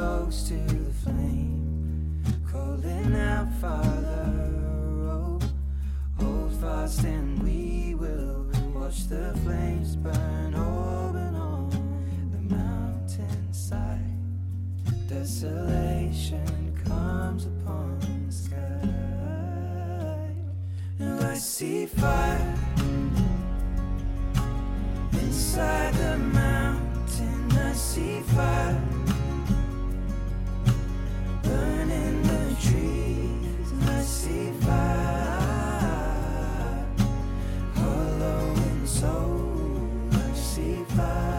Speaker 2: close to the flame, calling out, Father, oh, hold fast and we will watch the flames burn open on the mountainside. Desolation comes upon the sky. Now I see fire inside the mountain. I see fire see fire